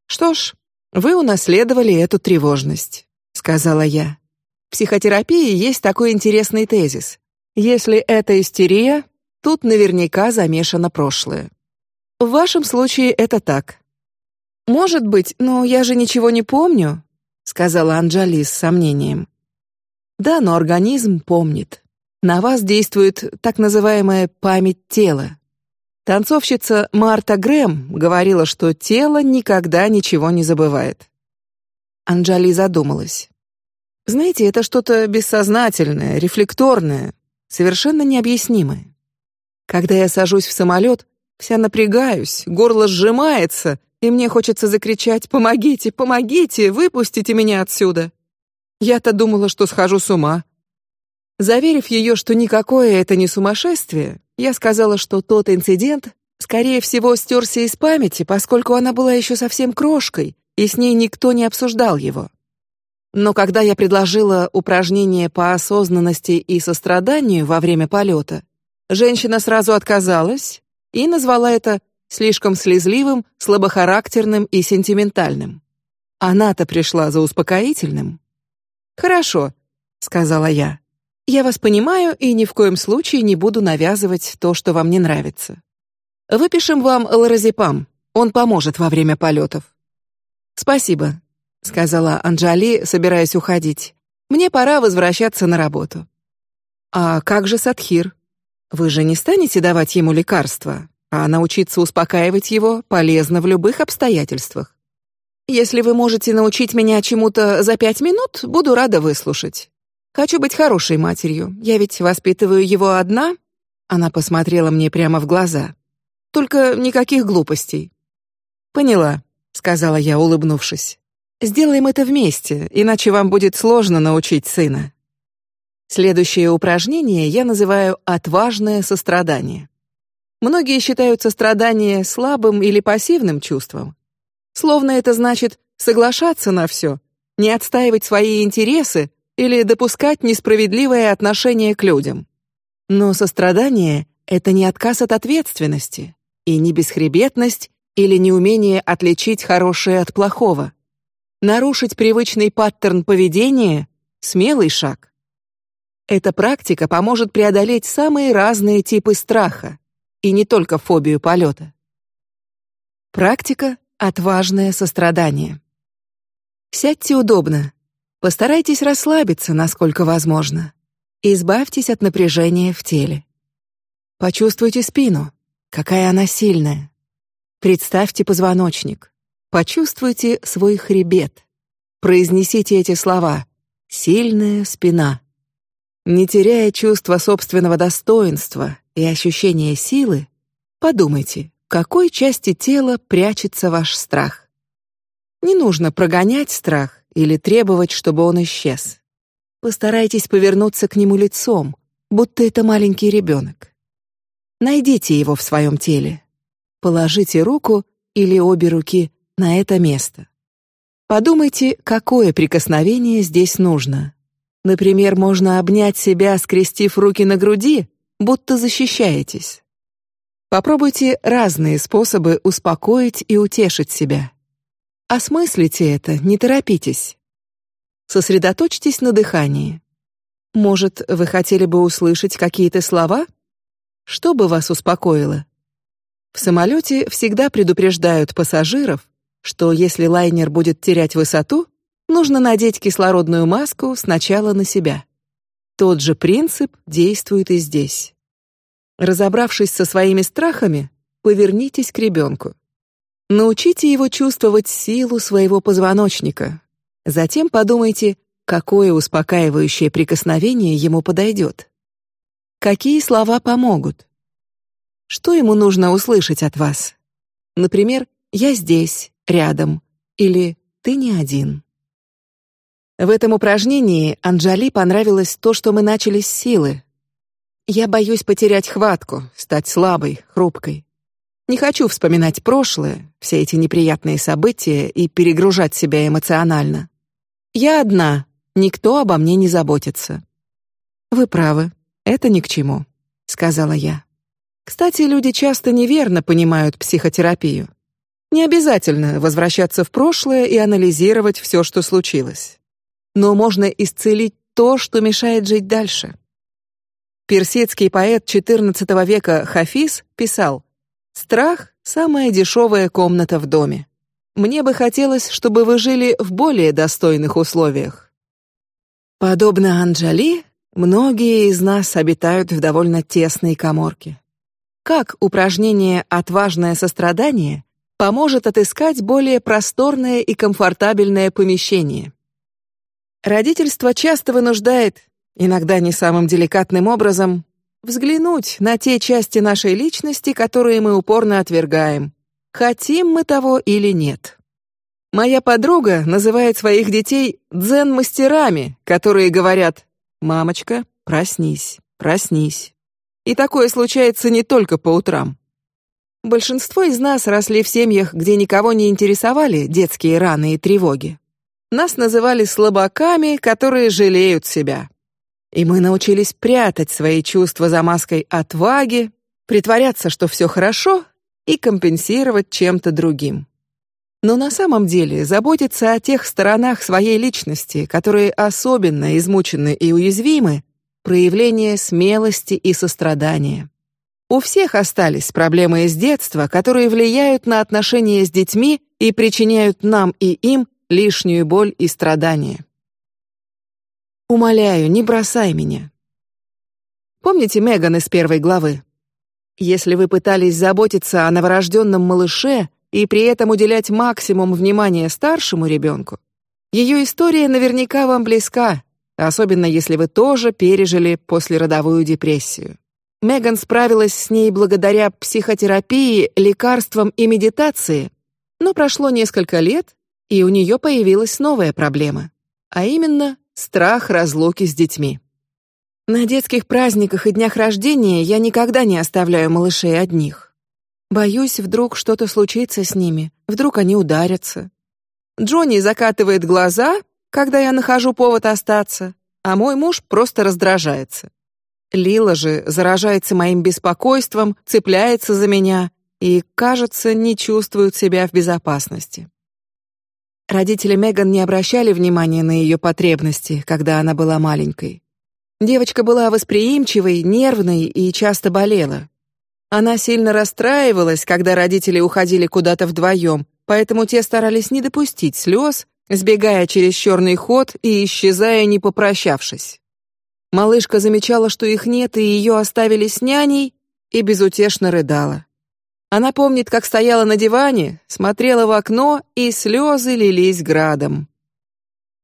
Что ж, вы унаследовали эту тревожность, сказала я. В психотерапии есть такой интересный тезис: если это истерия, тут наверняка замешано прошлое. В вашем случае это так. Может быть, но я же ничего не помню, сказала Анжали с сомнением. Да, но организм помнит. На вас действует так называемая память тела. Танцовщица Марта Грэм говорила, что тело никогда ничего не забывает. Анжали задумалась. Знаете, это что-то бессознательное, рефлекторное, совершенно необъяснимое. Когда я сажусь в самолет, вся напрягаюсь, горло сжимается, и мне хочется закричать: "Помогите, помогите, выпустите меня отсюда!" Я-то думала, что схожу с ума. Заверив ее, что никакое это не сумасшествие, я сказала, что тот инцидент, скорее всего, стерся из памяти, поскольку она была еще совсем крошкой, и с ней никто не обсуждал его. Но когда я предложила упражнение по осознанности и состраданию во время полета, женщина сразу отказалась и назвала это слишком слезливым, слабохарактерным и сентиментальным. Она-то пришла за успокоительным. Хорошо, сказала я. Я вас понимаю и ни в коем случае не буду навязывать то, что вам не нравится. Выпишем вам лоразепам, он поможет во время полетов. Спасибо, сказала Анжали, собираясь уходить. Мне пора возвращаться на работу. А как же Садхир? Вы же не станете давать ему лекарства? а научиться успокаивать его полезно в любых обстоятельствах. Если вы можете научить меня чему-то за пять минут, буду рада выслушать. Хочу быть хорошей матерью. Я ведь воспитываю его одна. Она посмотрела мне прямо в глаза. Только никаких глупостей. Поняла, сказала я, улыбнувшись. Сделаем это вместе, иначе вам будет сложно научить сына. Следующее упражнение я называю отважное сострадание. Многие считают сострадание слабым или пассивным чувством. Словно это значит соглашаться на все, не отстаивать свои интересы или допускать несправедливое отношение к людям. Но сострадание — это не отказ от ответственности и не бесхребетность или неумение отличить хорошее от плохого. Нарушить привычный паттерн поведения — смелый шаг. Эта практика поможет преодолеть самые разные типы страха, и не только фобию полета. Практика — отважное сострадание. Сядьте удобно, постарайтесь расслабиться, насколько возможно. Избавьтесь от напряжения в теле. Почувствуйте спину, какая она сильная. Представьте позвоночник. Почувствуйте свой хребет. Произнесите эти слова: сильная спина. Не теряя чувства собственного достоинства и ощущение силы, подумайте, какой части тела прячется ваш страх. Не нужно прогонять страх или требовать, чтобы он исчез. Постарайтесь повернуться к нему лицом, будто это маленький ребенок. Найдите его в своем теле. Положите руку или обе руки на это место. Подумайте, какое прикосновение здесь нужно. Например, можно обнять себя, скрестив руки на груди, будто защищаетесь. Попробуйте разные способы успокоить и утешить себя. Осмыслите это, не торопитесь. Сосредоточьтесь на дыхании. Может, вы хотели бы услышать какие-то слова? Что бы вас успокоило? В самолете всегда предупреждают пассажиров, что если лайнер будет терять высоту, нужно надеть кислородную маску сначала на себя. Тот же принцип действует и здесь. Разобравшись со своими страхами, повернитесь к ребенку. Научите его чувствовать силу своего позвоночника. Затем подумайте, какое успокаивающее прикосновение ему подойдет. Какие слова помогут? Что ему нужно услышать от вас? Например, «Я здесь, рядом» или «Ты не один». В этом упражнении Анжали понравилось то, что мы начали с силы. Я боюсь потерять хватку, стать слабой, хрупкой. Не хочу вспоминать прошлое, все эти неприятные события и перегружать себя эмоционально. Я одна, никто обо мне не заботится. Вы правы, это ни к чему, сказала я. Кстати, люди часто неверно понимают психотерапию. Не обязательно возвращаться в прошлое и анализировать все, что случилось но можно исцелить то, что мешает жить дальше. Персидский поэт XIV века Хафиз писал: "Страх самая дешевая комната в доме. Мне бы хотелось, чтобы вы жили в более достойных условиях". Подобно Анжали, многие из нас обитают в довольно тесной каморке. Как упражнение «Отважное сострадание» поможет отыскать более просторное и комфортабельное помещение? Родительство часто вынуждает, иногда не самым деликатным образом, взглянуть на те части нашей личности, которые мы упорно отвергаем, хотим мы того или нет. Моя подруга называет своих детей дзен-мастерами, которые говорят: "Мамочка, проснись, проснись". И такое случается не только по утрам. Большинство из нас росли в семьях, где никого не интересовали детские раны и тревоги. Нас называли слабаками, которые жалеют себя. И мы научились прятать свои чувства за маской отваги, притворяться, что все хорошо, и компенсировать чем-то другим. Но на самом деле заботиться о тех сторонах своей личности, которые особенно измучены и уязвимы, проявление смелости и сострадания. У всех остались проблемы из детства, которые влияют на отношения с детьми и причиняют нам и им лишнюю боль и страдания. Умоляю, не бросай меня. Помните Меган из первой главы? Если вы пытались заботиться о новорожденном малыше и при этом уделять максимум внимания старшему ребенку, ее история наверняка вам близка, особенно если вы тоже пережили послеродовую депрессию. Меган справилась с ней благодаря психотерапии, лекарствам и медитации, но прошло несколько лет, и у нее появилась новая проблема, а именно страх разлуки с детьми. На детских праздниках и днях рождения я никогда не оставляю малышей одних. Боюсь, вдруг что-то случится с ними, вдруг они ударятся. Джонни закатывает глаза, когда я нахожу повод остаться, а мой муж просто раздражается. Лила же заражается моим беспокойством, цепляется за меня и, кажется, не чувствует себя в безопасности. Родители Меган не обращали внимания на ее потребности, когда она была маленькой. Девочка была восприимчивой, нервной и часто болела. Она сильно расстраивалась, когда родители уходили куда-то вдвоем, поэтому те старались не допустить слез, сбегая через черный ход и исчезая, не попрощавшись. Малышка замечала, что их нет, и ее оставили с няней, и безутешно рыдала. Она помнит, как стояла на диване, смотрела в окно, и слезы лились градом.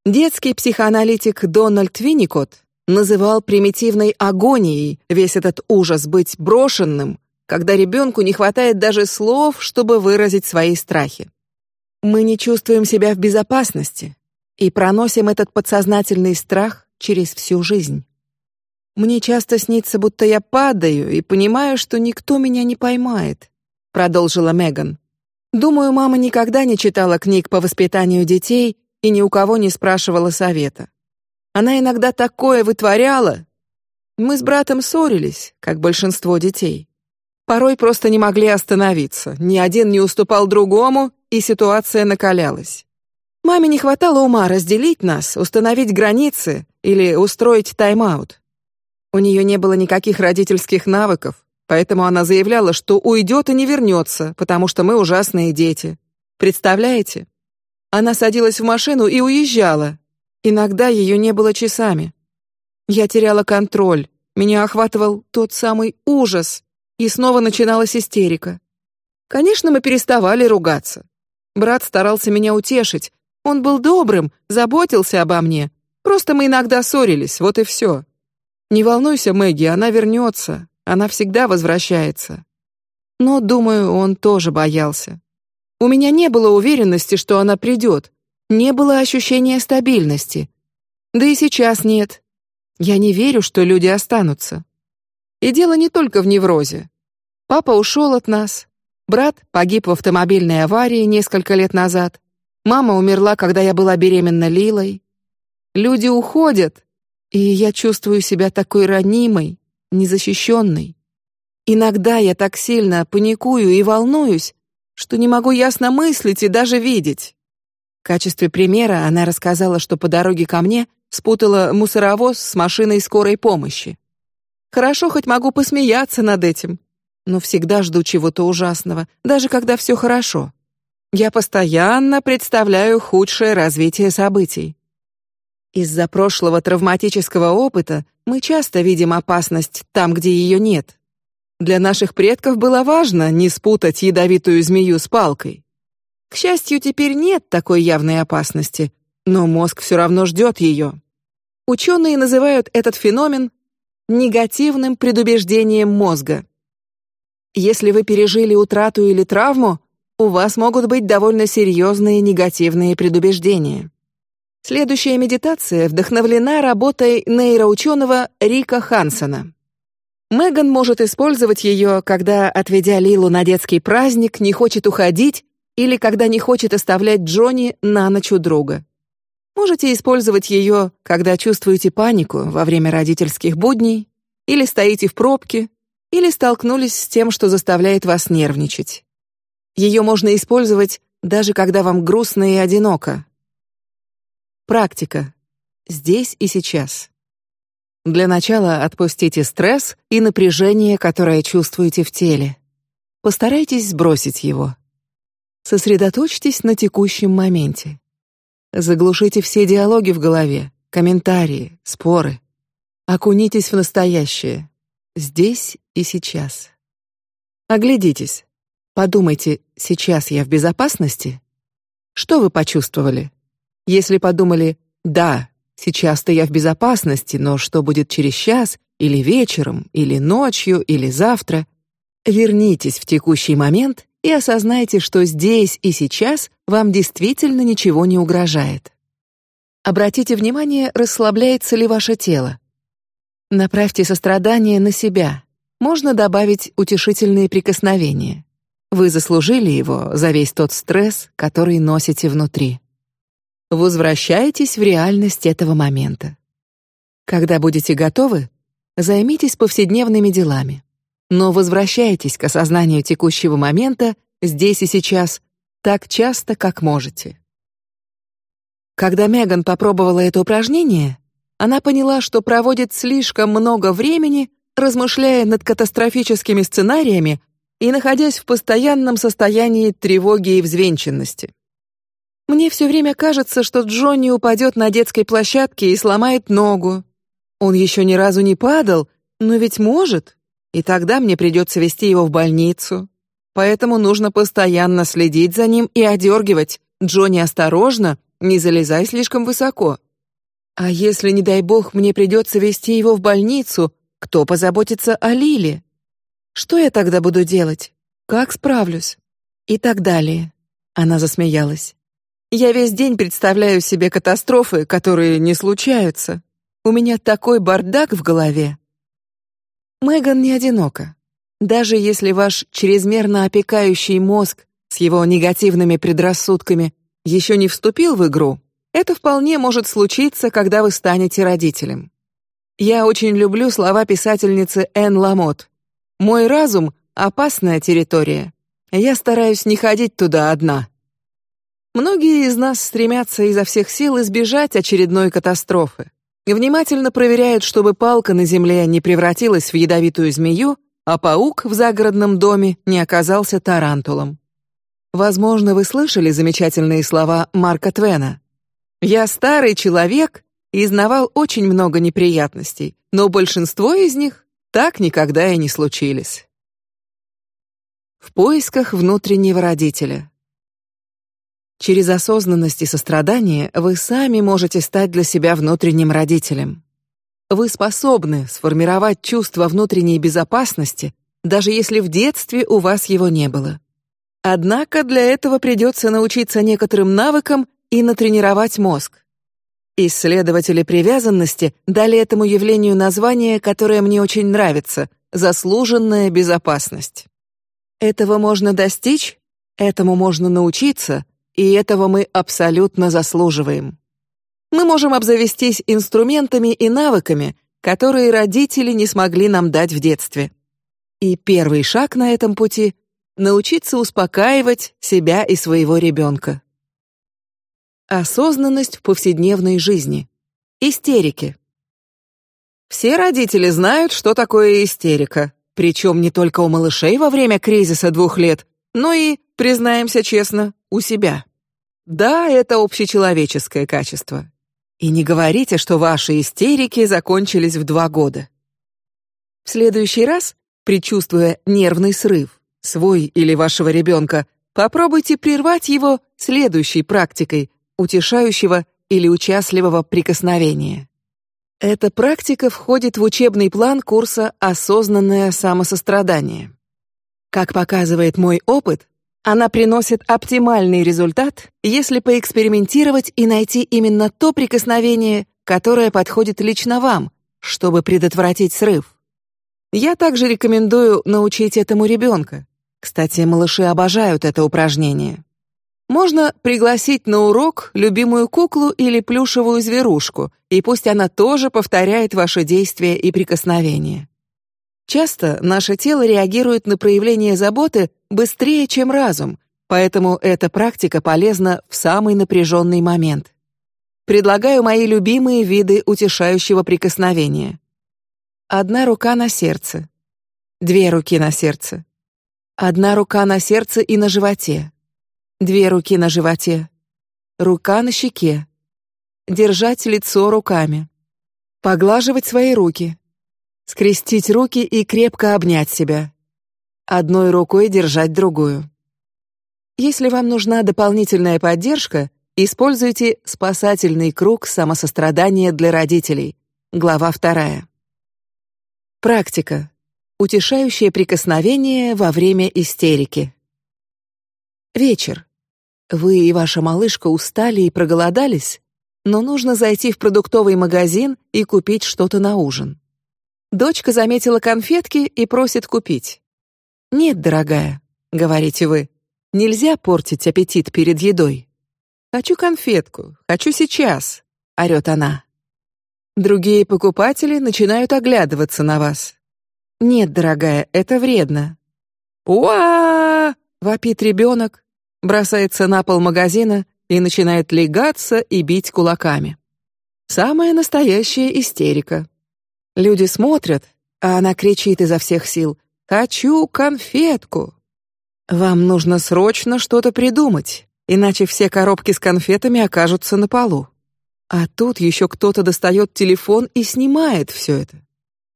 Детский психоаналитик Дональд Винникот называл примитивной агонией весь этот ужас быть брошенным, когда ребенку не хватает даже слов, чтобы выразить свои страхи. Мы не чувствуем себя в безопасности и проносим этот подсознательный страх через всю жизнь. Мне часто снится, будто я падаю и понимаю, что никто меня не поймает продолжила Меган. Думаю, мама никогда не читала книг по воспитанию детей и ни у кого не спрашивала совета. Она иногда такое вытворяла. Мы с братом ссорились, как большинство детей. Порой просто не могли остановиться. Ни один не уступал другому, и ситуация накалялась. Маме не хватало ума разделить нас, установить границы или устроить тайм-аут. У нее не было никаких родительских навыков, поэтому она заявляла, что уйдет и не вернется, потому что мы ужасные дети. Представляете? Она садилась в машину и уезжала. Иногда ее не было часами. Я теряла контроль, меня охватывал тот самый ужас, и снова начиналась истерика. Конечно, мы переставали ругаться. Брат старался меня утешить. Он был добрым, заботился обо мне. Просто мы иногда ссорились, вот и все. Не волнуйся, Мэгги, она вернется. Она всегда возвращается. Но, думаю, он тоже боялся. У меня не было уверенности, что она придет. Не было ощущения стабильности. Да и сейчас нет. Я не верю, что люди останутся. И дело не только в неврозе. Папа ушел от нас. Брат погиб в автомобильной аварии несколько лет назад. Мама умерла, когда я была беременна Лилой. Люди уходят, и я чувствую себя такой ранимой, незащищенной. Иногда я так сильно паникую и волнуюсь, что не могу ясно мыслить и даже видеть. В качестве примера она рассказала, что по дороге ко мне спутала мусоровоз с машиной скорой помощи. Хорошо, хоть могу посмеяться над этим, но всегда жду чего-то ужасного, даже когда все хорошо. Я постоянно представляю худшее развитие событий. Из-за прошлого травматического опыта мы часто видим опасность там, где ее нет. Для наших предков было важно не спутать ядовитую змею с палкой. К счастью, теперь нет такой явной опасности, но мозг все равно ждет ее. Ученые называют этот феномен негативным предубеждением мозга. Если вы пережили утрату или травму, у вас могут быть довольно серьезные негативные предубеждения. Следующая медитация вдохновлена работой нейроученого Рика Хансона. Меган может использовать ее, когда, отведя Лилу на детский праздник, не хочет уходить или когда не хочет оставлять Джонни на ночь у друга. Можете использовать ее, когда чувствуете панику во время родительских будней, или стоите в пробке, или столкнулись с тем, что заставляет вас нервничать. Ее можно использовать даже когда вам грустно и одиноко, Практика. Здесь и сейчас. Для начала отпустите стресс и напряжение, которое чувствуете в теле. Постарайтесь сбросить его. Сосредоточьтесь на текущем моменте. Заглушите все диалоги в голове, комментарии, споры. Окунитесь в настоящее, здесь и сейчас. Оглядитесь. Подумайте, сейчас я в безопасности? Что вы почувствовали? Если подумали, да, сейчас-то я в безопасности, но что будет через час, или вечером, или ночью, или завтра? Вернитесь в текущий момент и осознайте, что здесь и сейчас вам действительно ничего не угрожает. Обратите внимание, расслабляется ли ваше тело. Направьте сострадание на себя. Можно добавить утешительные прикосновения. Вы заслужили его за весь тот стресс, который носите внутри возвращайтесь в реальность этого момента. Когда будете готовы, займитесь повседневными делами, но возвращайтесь к осознанию текущего момента здесь и сейчас так часто, как можете. Когда Меган попробовала это упражнение, она поняла, что проводит слишком много времени, размышляя над катастрофическими сценариями и находясь в постоянном состоянии тревоги и взвинченности. Мне все время кажется, что Джонни упадет на детской площадке и сломает ногу. Он еще ни разу не падал, но ведь может. И тогда мне придется вести его в больницу. Поэтому нужно постоянно следить за ним и одергивать. Джонни, осторожно, не залезай слишком высоко. А если, не дай бог, мне придется вести его в больницу, кто позаботится о Лиле? Что я тогда буду делать? Как справлюсь? И так далее. Она засмеялась. Я весь день представляю себе катастрофы, которые не случаются. У меня такой бардак в голове. Меган не одинока. Даже если ваш чрезмерно опекающий мозг с его негативными предрассудками еще не вступил в игру, это вполне может случиться, когда вы станете родителем. Я очень люблю слова писательницы Энн Ламот. Мой разум опасная территория. Я стараюсь не ходить туда одна. Многие из нас стремятся изо всех сил избежать очередной катастрофы. Внимательно проверяют, чтобы палка на земле не превратилась в ядовитую змею, а паук в загородном доме не оказался тарантулом. Возможно, вы слышали замечательные слова Марка Твена. Я старый человек и знавал очень много неприятностей, но большинство из них так никогда и не случились. В поисках внутреннего родителя. Через осознанность и сострадание вы сами можете стать для себя внутренним родителем. Вы способны сформировать чувство внутренней безопасности, даже если в детстве у вас его не было. Однако для этого придется научиться некоторым навыкам и натренировать мозг. Исследователи привязанности дали этому явлению название, которое мне очень нравится: заслуженная безопасность. Этого можно достичь, этому можно научиться, и этого мы абсолютно заслуживаем. Мы можем обзавестись инструментами и навыками, которые родители не смогли нам дать в детстве. И первый шаг на этом пути научиться успокаивать себя и своего ребенка. Осознанность в повседневной жизни. Истерики. Все родители знают, что такое истерика, причем не только у малышей во время кризиса двух лет, но и, признаемся честно, у себя. Да, это общечеловеческое качество. И не говорите, что ваши истерики закончились в два года. В следующий раз, предчувствуя нервный срыв, свой или вашего ребенка, попробуйте прервать его следующей практикой утешающего или участливого прикосновения. Эта практика входит в учебный план курса «Осознанное самосострадание». Как показывает мой опыт, она приносит оптимальный результат, если поэкспериментировать и найти именно то прикосновение, которое подходит лично вам, чтобы предотвратить срыв. Я также рекомендую научить этому ребенка. Кстати, малыши обожают это упражнение. Можно пригласить на урок любимую куклу или плюшевую зверушку, и пусть она тоже повторяет ваши действия и прикосновения. Часто наше тело реагирует на проявление заботы быстрее, чем разум, поэтому эта практика полезна в самый напряженный момент. Предлагаю мои любимые виды утешающего прикосновения. Одна рука на сердце, две руки на сердце, одна рука на сердце и на животе, две руки на животе, рука на щеке, держать лицо руками, поглаживать свои руки, скрестить руки и крепко обнять себя, одной рукой держать другую. Если вам нужна дополнительная поддержка, используйте спасательный круг самосострадания для родителей. Глава вторая. Практика. Утешающее прикосновение во время истерики. Вечер. Вы и ваша малышка устали и проголодались, но нужно зайти в продуктовый магазин и купить что-то на ужин. Дочка заметила конфетки и просит купить. Нет, дорогая, говорите вы, нельзя портить аппетит перед едой. Хочу конфетку, хочу сейчас, орет она. Другие покупатели начинают оглядываться на вас. Нет, дорогая, это вредно. Уа! вопит ребенок, бросается на пол магазина и начинает легаться и бить кулаками. Самая настоящая истерика. Люди смотрят, а она кричит изо всех сил: "Хочу конфетку!" Вам нужно срочно что-то придумать, иначе все коробки с конфетами окажутся на полу. А тут еще кто-то достает телефон и снимает все это.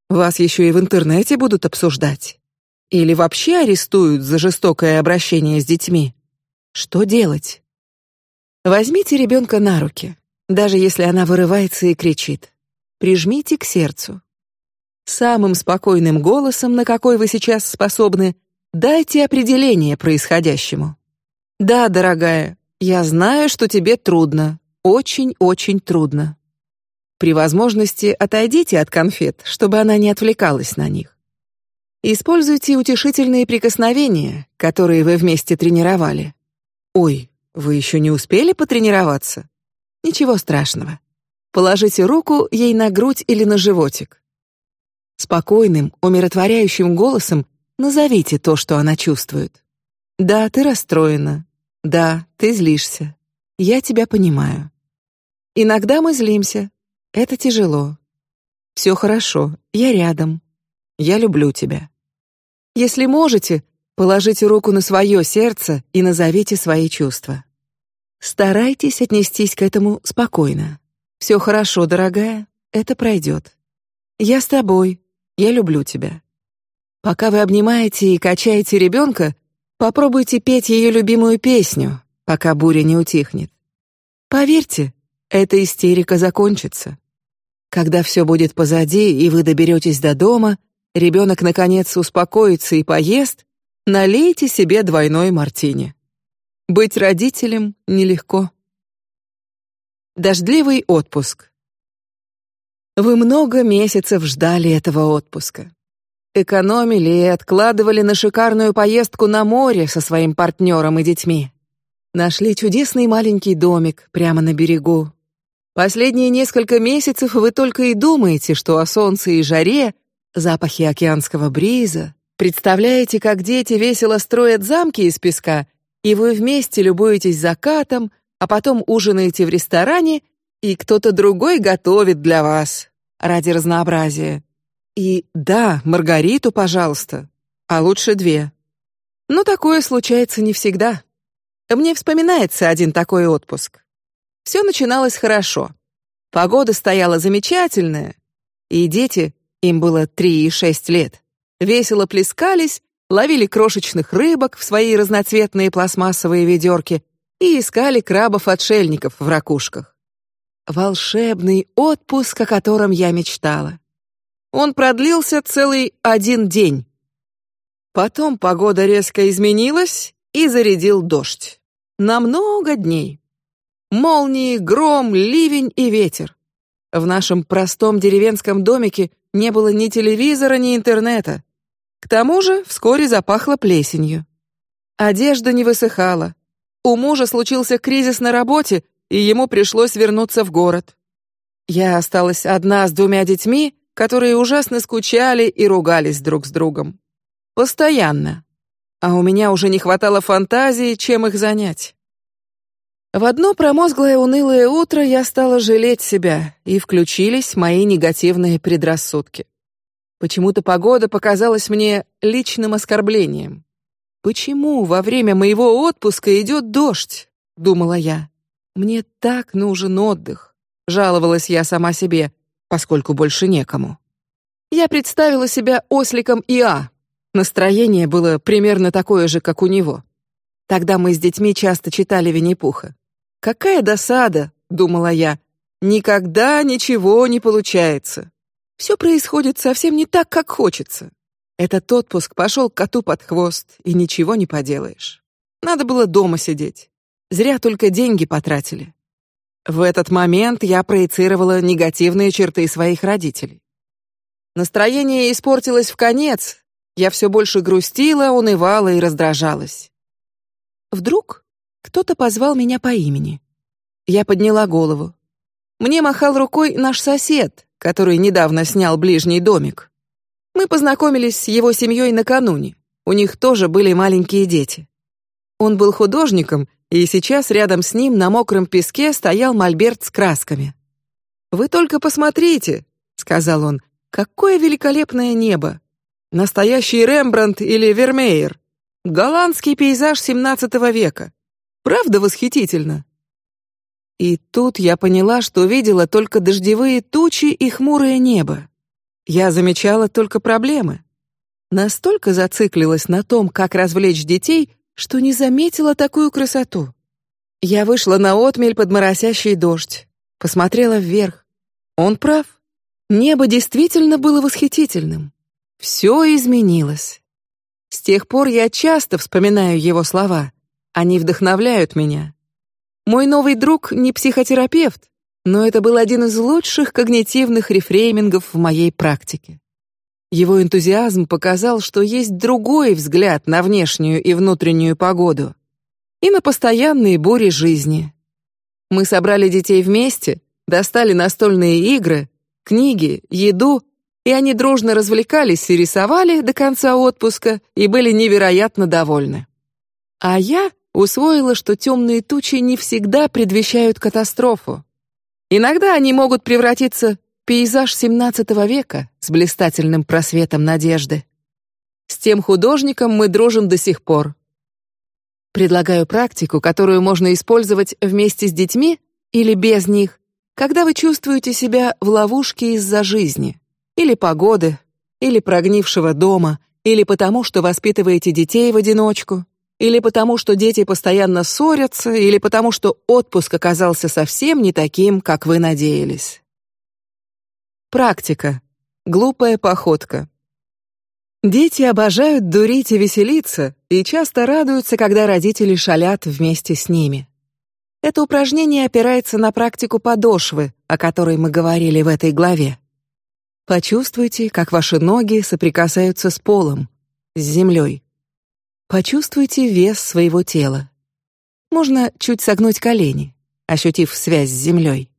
Вас еще и в интернете будут обсуждать, или вообще арестуют за жестокое обращение с детьми. Что делать? Возьмите ребенка на руки, даже если она вырывается и кричит. Прижмите к сердцу. Самым спокойным голосом, на какой вы сейчас способны, дайте определение происходящему. Да, дорогая, я знаю, что тебе трудно, очень-очень трудно. При возможности отойдите от конфет, чтобы она не отвлекалась на них. Используйте утешительные прикосновения, которые вы вместе тренировали. Ой, вы еще не успели потренироваться? Ничего страшного. Положите руку ей на грудь или на животик. Спокойным, умиротворяющим голосом назовите то, что она чувствует. Да, ты расстроена. Да, ты злишься. Я тебя понимаю. Иногда мы злимся. Это тяжело. Все хорошо. Я рядом. Я люблю тебя. Если можете, положите руку на свое сердце и назовите свои чувства. Старайтесь отнестись к этому спокойно. Все хорошо, дорогая. Это пройдет. Я с тобой. Я люблю тебя. Пока вы обнимаете и качаете ребенка, попробуйте петь ее любимую песню, пока буря не утихнет. Поверьте, эта истерика закончится. Когда все будет позади и вы доберетесь до дома, ребенок наконец успокоится и поест, налейте себе двойной мартини. Быть родителем нелегко. Дождливый отпуск. Вы много месяцев ждали этого отпуска экономили и откладывали на шикарную поездку на море со своим партнером и детьми. Нашли чудесный маленький домик прямо на берегу. Последние несколько месяцев вы только и думаете, что о солнце и жаре, запахе океанского бриза. Представляете, как дети весело строят замки из песка, и вы вместе любуетесь закатом, а потом ужинаете в ресторане, и кто-то другой готовит для вас ради разнообразия. И да, Маргариту, пожалуйста, а лучше две. Но такое случается не всегда. Мне вспоминается один такой отпуск. Все начиналось хорошо. Погода стояла замечательная, и дети, им было три и шесть лет, весело плескались, ловили крошечных рыбок в свои разноцветные пластмассовые ведерки и искали крабов-отшельников в ракушках. Волшебный отпуск, о котором я мечтала. Он продлился целый один день. Потом погода резко изменилась и зарядил дождь. На много дней. Молнии, гром, ливень и ветер. В нашем простом деревенском домике не было ни телевизора, ни интернета. К тому же вскоре запахло плесенью. Одежда не высыхала. У мужа случился кризис на работе, и ему пришлось вернуться в город. Я осталась одна с двумя детьми которые ужасно скучали и ругались друг с другом. Постоянно. А у меня уже не хватало фантазии, чем их занять. В одно промозглое унылое утро я стала жалеть себя, и включились мои негативные предрассудки. Почему-то погода показалась мне личным оскорблением. Почему во время моего отпуска идет дождь? Думала я. Мне так нужен отдых. Жаловалась я сама себе, поскольку больше некому. Я представила себя осликом Иа. Настроение было примерно такое же, как у него. Тогда мы с детьми часто читали Винни-Пуха. Какая досада, думала я. Никогда ничего не получается. Все происходит совсем не так, как хочется. Этот отпуск пошел коту под хвост, и ничего не поделаешь. Надо было дома сидеть. Зря только деньги потратили. В этот момент я проецировала негативные черты своих родителей. Настроение испортилось в конец. Я все больше грустила, унывала и раздражалась. Вдруг кто-то позвал меня по имени. Я подняла голову. Мне махал рукой наш сосед, который недавно снял ближний домик. Мы познакомились с его семьей накануне. У них тоже были маленькие дети. Он был художником и сейчас рядом с ним на мокром песке стоял мольберт с красками. Вы только посмотрите, сказал он, какое великолепное небо, настоящий Рембрандт или Вермеер, голландский пейзаж XVII века, правда восхитительно. И тут я поняла, что видела только дождевые тучи и хмурое небо. Я замечала только проблемы. Настолько зациклилась на том, как развлечь детей, что не заметила такую красоту. Я вышла на отмель под моросящий дождь, посмотрела вверх. Он прав. Небо действительно было восхитительным. Все изменилось. С тех пор я часто вспоминаю его слова. Они вдохновляют меня. Мой новый друг не психотерапевт, но это был один из лучших когнитивных рефреймингов в моей практике. Его энтузиазм показал, что есть другой взгляд на внешнюю и внутреннюю погоду и на постоянные бури жизни. Мы собрали детей вместе, достали настольные игры, книги, еду, и они дружно развлекались и рисовали до конца отпуска и были невероятно довольны. А я усвоила, что темные тучи не всегда предвещают катастрофу. Иногда они могут превратиться пейзаж XVII века с блистательным просветом надежды. С тем художником мы дружим до сих пор. Предлагаю практику, которую можно использовать вместе с детьми или без них, когда вы чувствуете себя в ловушке из-за жизни, или погоды, или прогнившего дома, или потому, что воспитываете детей в одиночку, или потому, что дети постоянно ссорятся, или потому, что отпуск оказался совсем не таким, как вы надеялись. Практика. Глупая походка. Дети обожают дурить и веселиться, и часто радуются, когда родители шалят вместе с ними. Это упражнение опирается на практику подошвы, о которой мы говорили в этой главе. Почувствуйте, как ваши ноги соприкасаются с полом, с землей. Почувствуйте вес своего тела. Можно чуть согнуть колени, ощутив связь с землей.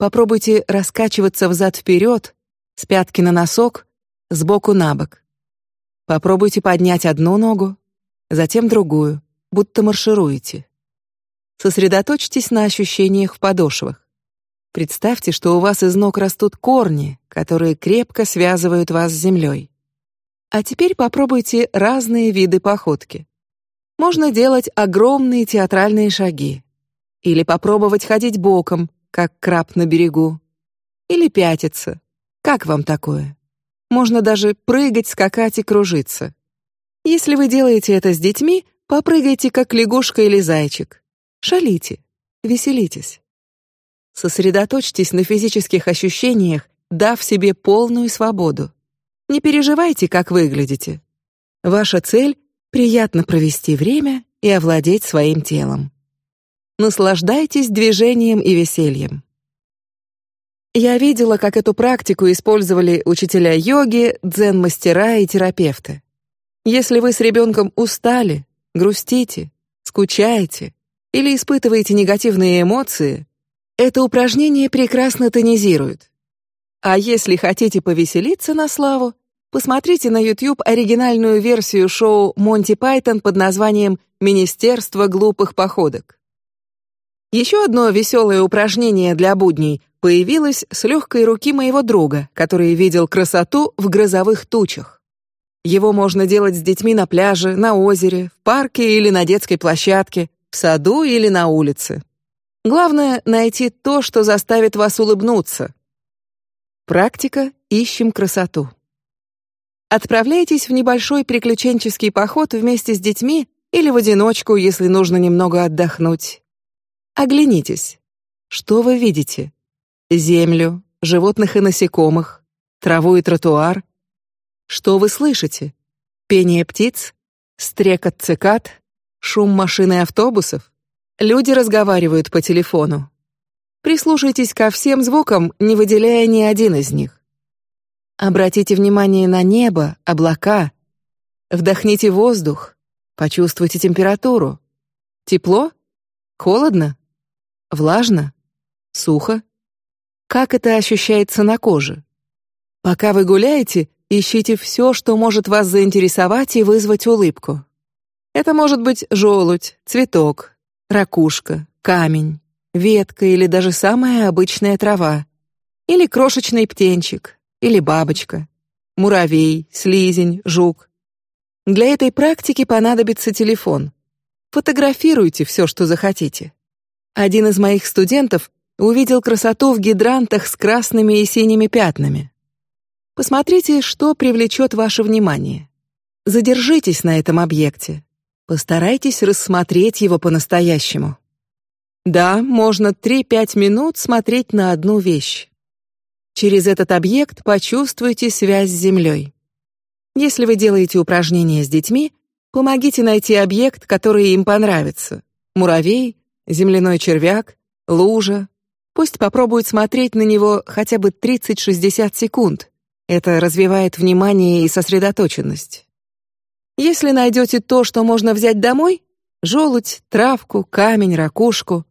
Попробуйте раскачиваться взад вперед, с пятки на носок, с боку на бок. Попробуйте поднять одну ногу, затем другую, будто маршируете. Сосредоточьтесь на ощущениях в подошвах. Представьте, что у вас из ног растут корни, которые крепко связывают вас с землей. А теперь попробуйте разные виды походки. Можно делать огромные театральные шаги, или попробовать ходить боком, как краб на берегу, или пятиться. Как вам такое? Можно даже прыгать, скакать и кружиться. Если вы делаете это с детьми, попрыгайте как лягушка или зайчик. Шалите, веселитесь. Сосредоточьтесь на физических ощущениях, дав себе полную свободу. Не переживайте, как выглядите. Ваша цель — приятно провести время и овладеть своим телом. Наслаждайтесь движением и весельем. Я видела, как эту практику использовали учителя йоги, дзен-мастера и терапевты. Если вы с ребенком устали, грустите, скучаете или испытываете негативные эмоции, это упражнение прекрасно тонизирует. А если хотите повеселиться на славу, посмотрите на YouTube оригинальную версию шоу Монти Пайтон под названием «Министерство глупых походок». Еще одно веселое упражнение для будней появилась с легкой руки моего друга, который видел красоту в грозовых тучах. Его можно делать с детьми на пляже, на озере, в парке или на детской площадке, в саду или на улице. Главное найти то, что заставит вас улыбнуться. Практика ищем красоту. Отправляйтесь в небольшой приключенческий поход вместе с детьми или в одиночку, если нужно немного отдохнуть. Оглянитесь. Что вы видите? землю, животных и насекомых, траву и тротуар. Что вы слышите? Пение птиц, стрекот цикад, шум машин и автобусов. Люди разговаривают по телефону. Прислушайтесь ко всем звукам, не выделяя ни один из них. Обратите внимание на небо, облака. Вдохните воздух, почувствуйте температуру. Тепло? Холодно? Влажно? Сухо? как это ощущается на коже. Пока вы гуляете, ищите все, что может вас заинтересовать и вызвать улыбку. Это может быть желудь, цветок, ракушка, камень, ветка или даже самая обычная трава, или крошечный птенчик, или бабочка, муравей, слизень, жук. Для этой практики понадобится телефон. Фотографируйте все, что захотите. Один из моих студентов увидел красоту в гидрантах с красными и синими пятнами. Посмотрите, что привлечет ваше внимание. Задержитесь на этом объекте. Постарайтесь рассмотреть его по-настоящему. Да, можно 3-5 минут смотреть на одну вещь. Через этот объект почувствуйте связь с землей. Если вы делаете упражнения с детьми, помогите найти объект, который им понравится: муравей, земляной червяк, лужа, Пусть попробует смотреть на него хотя бы 30-60 секунд. Это развивает внимание и сосредоточенность. Если найдете то, что можно взять домой, желудь, травку, камень, ракушку,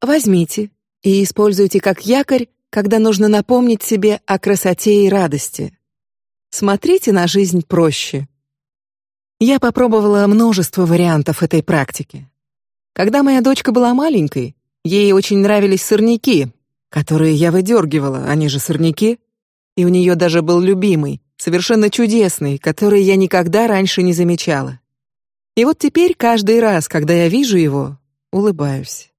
Возьмите и используйте как якорь, когда нужно напомнить себе о красоте и радости. Смотрите на жизнь проще. Я попробовала множество вариантов этой практики. Когда моя дочка была маленькой, ей очень нравились сорняки, которые я выдергивала, они же сорняки, и у нее даже был любимый, совершенно чудесный, который я никогда раньше не замечала. И вот теперь каждый раз, когда я вижу его, улыбаюсь.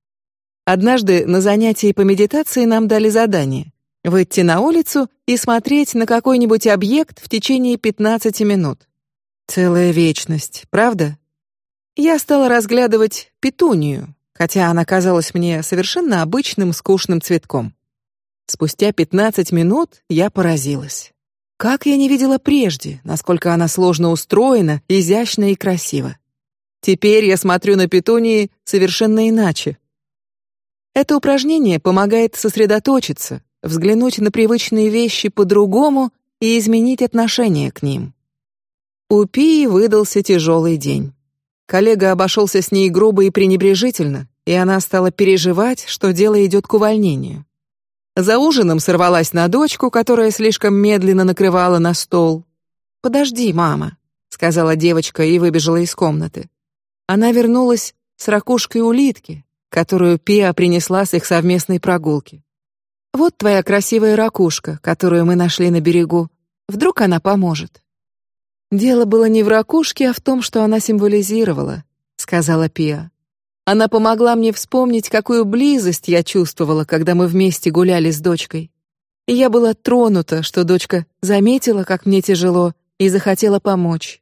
Однажды на занятии по медитации нам дали задание выйти на улицу и смотреть на какой-нибудь объект в течение 15 минут. Целая вечность, правда? Я стала разглядывать петунию, хотя она казалась мне совершенно обычным скучным цветком. Спустя 15 минут я поразилась. Как я не видела прежде, насколько она сложно устроена, изящна и красива. Теперь я смотрю на петунии совершенно иначе. Это упражнение помогает сосредоточиться, взглянуть на привычные вещи по-другому и изменить отношение к ним. У Пии выдался тяжелый день. Коллега обошелся с ней грубо и пренебрежительно, и она стала переживать, что дело идет к увольнению. За ужином сорвалась на дочку, которая слишком медленно накрывала на стол. Подожди, мама, сказала девочка и выбежала из комнаты. Она вернулась с ракушкой улитки, которую Пиа принесла с их совместной прогулки. Вот твоя красивая ракушка, которую мы нашли на берегу. Вдруг она поможет. Дело было не в ракушке, а в том, что она символизировала, сказала Пиа. Она помогла мне вспомнить, какую близость я чувствовала, когда мы вместе гуляли с дочкой. И я была тронута, что дочка заметила, как мне тяжело, и захотела помочь.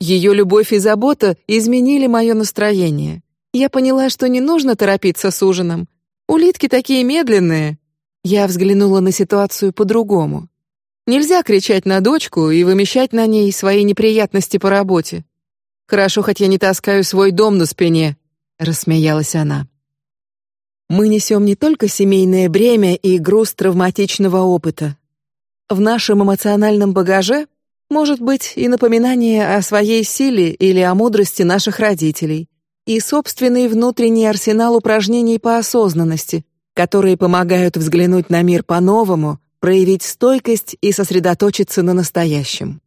Ее любовь и забота изменили мое настроение. Я поняла, что не нужно торопиться с ужином. Улитки такие медленные. Я взглянула на ситуацию по-другому. Нельзя кричать на дочку и вымещать на ней свои неприятности по работе. Хорошо, хоть я не таскаю свой дом на спине, рассмеялась она. Мы несем не только семейное бремя и груз травматичного опыта. В нашем эмоциональном багаже может быть и напоминание о своей силе или о мудрости наших родителей, и собственный внутренний арсенал упражнений по осознанности, которые помогают взглянуть на мир по-новому, проявить стойкость и сосредоточиться на настоящем.